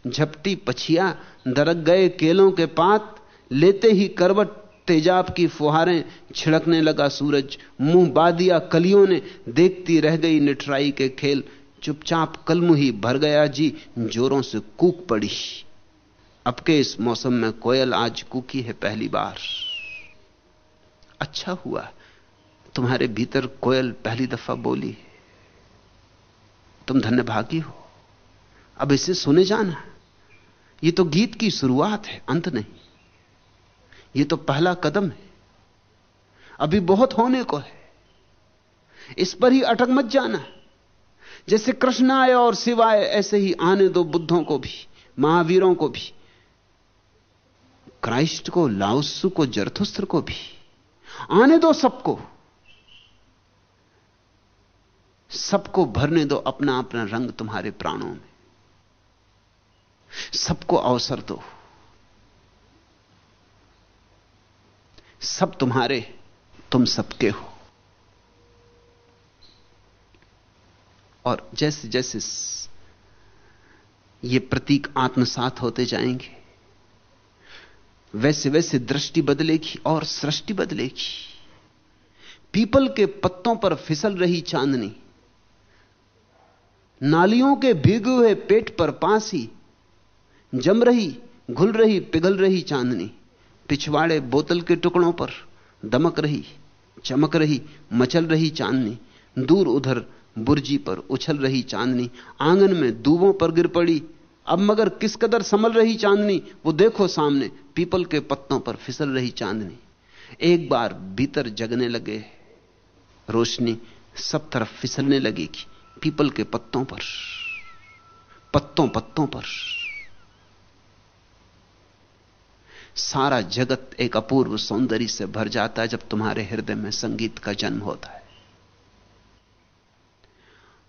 झपटी पछिया दरक गए केलों के पात, लेते ही करवट तेजाब की फुहारें छिड़कने लगा सूरज। मुँह बादिया कलियों ने देखती रह गई निठराई के खेल। चुपचाप कलम ही भर गया जी, जोरों से कूक पड़ी। अब के इस मौसम में कोयल आज कूकी है पहली बार। अच्छा हुआ, तुम्हारे भीतर कोयल पहली दफ़ा बोली। तुम धन्यभागी हो। अब इसे सुने जाना। ये तो गीत की शुरुआत है, अंत नहीं। ये तो पहला कदम है। अभी बहुत होने को है। इस पर ही अटक मत जाना। जैसे कृष्ण आए और शिवाय ऐसे ही आने दो बुद्धों को भी, महावीरों को भी, क्राइस्ट को लाउसु को, जरथुस्त्र को भी। आने दो सबको। सबको भरने दो अपना अपना रंग तुम्हारे प्राणों में। सबको अवसर दो। सब तुम्हारे, तुम सबके हो। और जैसे जैसे ये प्रतीक आत्मसात होते जाएँगे, वैसे वैसे दृष्टि बदलेगी और सृष्टि बदलेगी। पीपल के पत्तों पर फिसल रही चांदनी, नालियों के भीगे हुए पेट पर पासी, जम रही, घुल रही, पिघल रही चांदनी। पिछवाड़े बोतल के टुकड़ों पर दमक रही, चमक रही, मचल रही चांदनी, दूर उधर बुर्जी पर उछल रही चांदनी, आँगन में दूबों पर गिर पड़ी। अब मगर किस कदर संभल रही चांदनी, वो देखो सामने, पीपल के पत्तों पर फिसल रही चांदनी। एक बार भीतर जगने लगे, रोशनी सब तरफ़ फिसलने लगेगी, पीपल के पत्तों पर, पत्तों पत्तों पर। सारा जगत एक अपूर्व सौंदर्य से भर जाता है जब तुम्हारे हृदय में संगीत का जन्म होता है।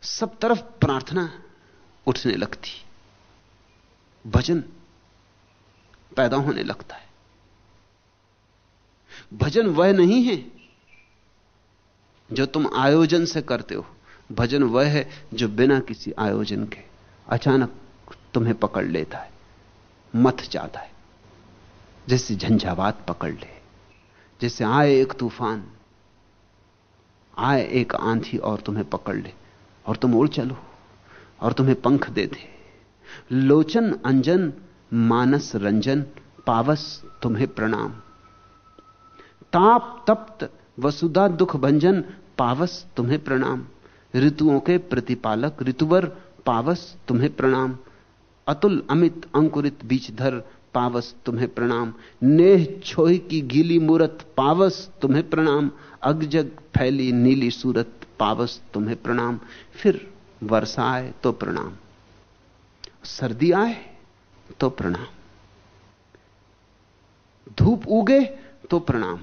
सब तरफ़ प्रार्थना उठने लगती, भजन पैदा होने लगता है। भजन वह नहीं है जो तुम आयोजन से करते हो। भजन वह है जो बिना किसी आयोजन के अचानक तुम्हें पकड़ लेता है, मथ जाता है। जैसे झंझावात पकड़ ले, जैसे आए एक तूफ़ान, आए एक आंधी और तुम्हें पकड़ ले, और तुम उड़ चलो, और तुम्हें पंख दे दे। लोचन, अंजन, मानस, रंजन, पावस, तुम्हें प्रणाम। ताप, तप्त, वसुधा, दुख, भंजन, पावस, तुम्हें प्रणाम। ऋतुओं के प्रतिपालक, ऋतुवर, पावस, तुम्हें प्रणाम। अतुल, अमित, अंकुरित, बीजधर पावस तुम्हें प्रणाम। नेह छोई की गीली मूरत पावस तुम्हें प्रणाम। अगजग फैली नीली सूरत पावस तुम्हें प्रणाम। फिर वर्षा आए तो प्रणाम। सर्दी आए तो प्रणाम। धूप उगे तो प्रणाम।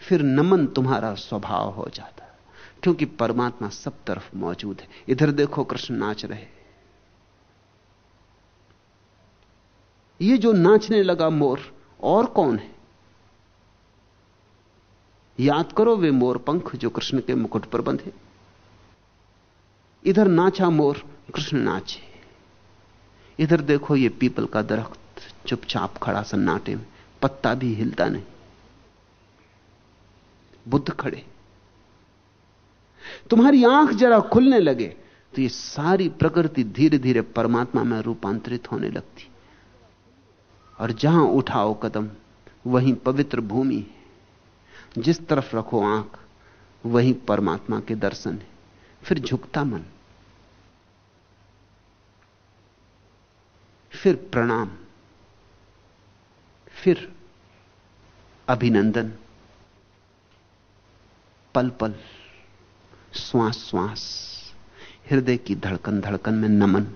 फिर नमन तुम्हारा स्वभाव हो जाता क्योंकि परमात्मा सब तरफ़ मौजूद है। इधर देखो कृष्ण नाच रहे। ये जो नाचने लगा मोर, और कौन है? याद करो वे मोर पंख जो कृष्ण के मुकुट पर बंधे। इधर नाचा मोर, कृष्ण नाचे। इधर देखो ये पीपल का दरख्त, चुपचाप खड़ा सन्नाटे में, पत्ता भी हिलता नहीं। बुद्ध खड़े। तुम्हारी आँख जरा खुलने लगे तो ये सारी प्रकृति धीरे धीरे परमात्मा में रूपांतरित होने लगती। और जहाँ उठाओ कदम, वहीं पवित्र भूमि है। जिस तरफ़ रखो आँख, वहीं परमात्मा के दर्शन है। फिर झुकता मन, फिर प्रणाम, फिर अभिनंदन। पल पल, श्वास श्वास, हृदय की धड़कन धड़कन में नमन।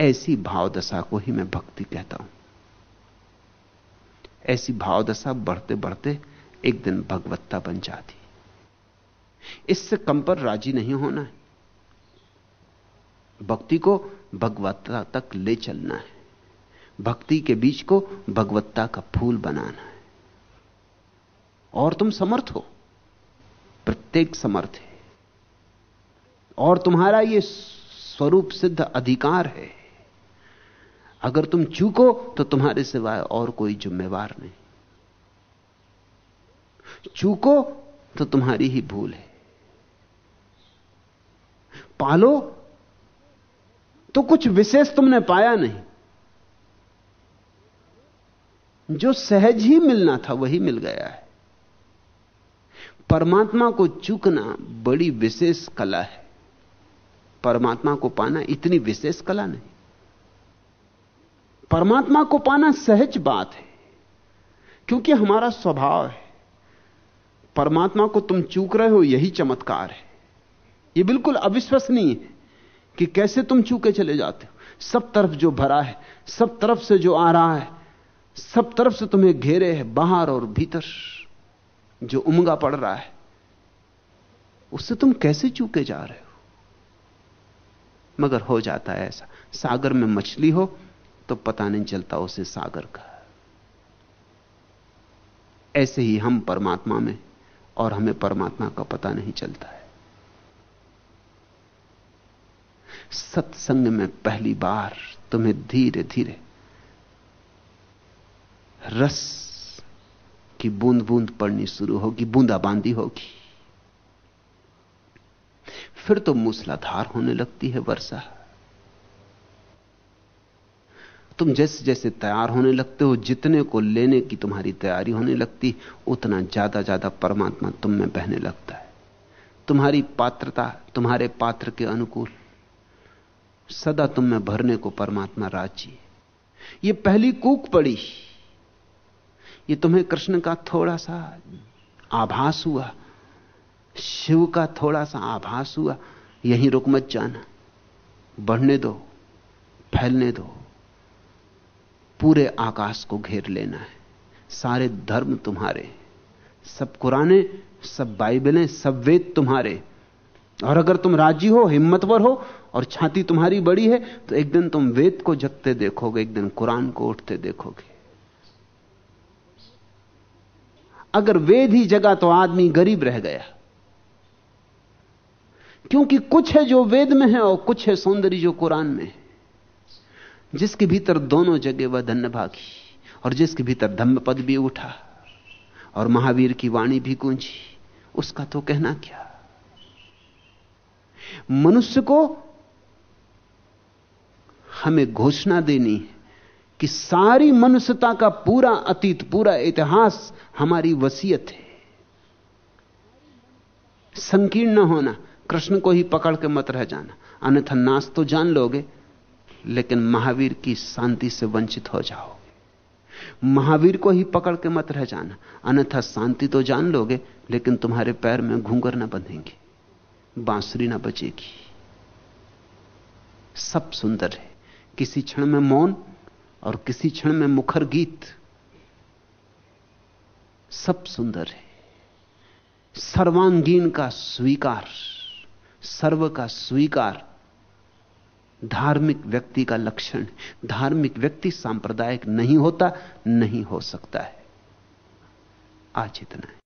ऐसी भाव दशा को ही मैं भक्ति कहता हूँ। ऐसी भाव दशा बढ़ते बढ़ते एक दिन भगवत्ता बन जाती। इससे कम पर राज़ी नहीं होना है। भक्ति को भगवत्ता तक ले चलना है। भक्ति के बीच को भगवत्ता का फूल बनाना है। और तुम समर्थ हो। प्रत्येक समर्थ है। और तुम्हारा यह स्वरूप सिद्ध अधिकार है। अगर तुम चूको तो तुम्हारे सिवाय और कोई जिम्मेवार नहीं। चूको तो तुम्हारी ही भूल है। पालो तो कुछ विशेष तुमने पाया नहीं। जो सहज ही मिलना था, वही मिल गया है। परमात्मा को चूकना बड़ी विशेष कला है। परमात्मा को पाना इतनी विशेष कला नहीं। परमात्मा को पाना सहज बात है, क्योंकि हमारा स्वभाव है। परमात्मा को तुम चूक रहे हो, यही चमत्कार है। यह बिल्कुल अविश्वसनीय है कि कैसे तुम चूके चले जाते हो। सब तरफ़ जो भरा है, सब तरफ़ से जो आ रहा है, सब तरफ़ से तुम्हें घेरे है, बाहर और भीतर। जो उमगा पड़ रहा है, उससे तुम कैसे चूके जा रहे हो? मगर हो जाता है ऐसा। सागर में मछली हो तो पता नहीं चलता उसे सागर का। ऐसे ही हम परमात्मा में और हमें परमात्मा का पता नहीं चलता है। सत्संग में पहली बार तुम्हें धीरे धीरे रस की बूंद बूंद पड़नी शुरू होगी, बूंदाबांदी होगी। फिर तो मूसलाधार होने लगती है वर्षा। तुम जैसे जैसे तैयार होने लगते हो, जितने को लेने की तुम्हारी तैयारी होने लगती, उतना ज़्यादा ज़्यादा परमात्मा तुम में बहने लगता है। तुम्हारी पात्रता, तुम्हारे पात्र के अनुकूल, सदा तुम में भरने को परमात्मा राज़ी ये पहली कूक पड़ी। ये तुम्हें कृष्ण का थोड़ा सा आभास हुआ, शिव का थोड़ा सा आभास हुआ, यहीं रुक मत जाना। बढ़ने दो, फैलने दो। पूरे आकाश को घेर लेना है। सारे धर्म तुम्हारे, सब कुराने, सब बाइबलें, सब वेद तुम्हारे। और अगर तुम राज़ी हो, हिम्मतवर हो, और छाती तुम्हारी बड़ी है तो एक दिन तुम वेद को जगते देखोगे, एक दिन कुरान को उठते देखोगे। अगर वेद ही जगा तो आदमी गरीब रह गया। क्योंकि कुछ है जो वेद में है और कुछ है सौंदर्य जो कुरान में है। जिसके भीतर दोनों जगह वह धन्य भागी और जिसके भीतर धम्म पद भी उठा, और महावीर की वाणी भी गूंजी, उसका तो कहना क्या? मनुष्य को हमें घोषणा देनी है कि सारी मनुष्यता का पूरा अतीत, पूरा इतिहास हमारी वसीयत है। संकीर्ण न होना, कृष्ण को ही पकड़ के मत रह जाना। अन्यथा नाश तो जान लोगे लेकिन महावीर की शांति से वंचित हो जाओगे महावीर को ही पकड़ के मत रह जाना। अन्यथा शांति तो जान लोगे, लेकिन तुम्हारे पैर में घूंगर ना बंधेंगे। बांसुरी ना बचेगी सब सुंदर है। किसी क्षण में मौन और किसी क्षण में मुखर गीत। सब सुंदर है। सर्वांगीण का स्वीकार, सर्व का स्वीकार धार्मिक व्यक्ति का लक्षण, धार्मिक व्यक्ति सांप्रदायिक नहीं होता, नहीं हो सकता है। आज इतना है।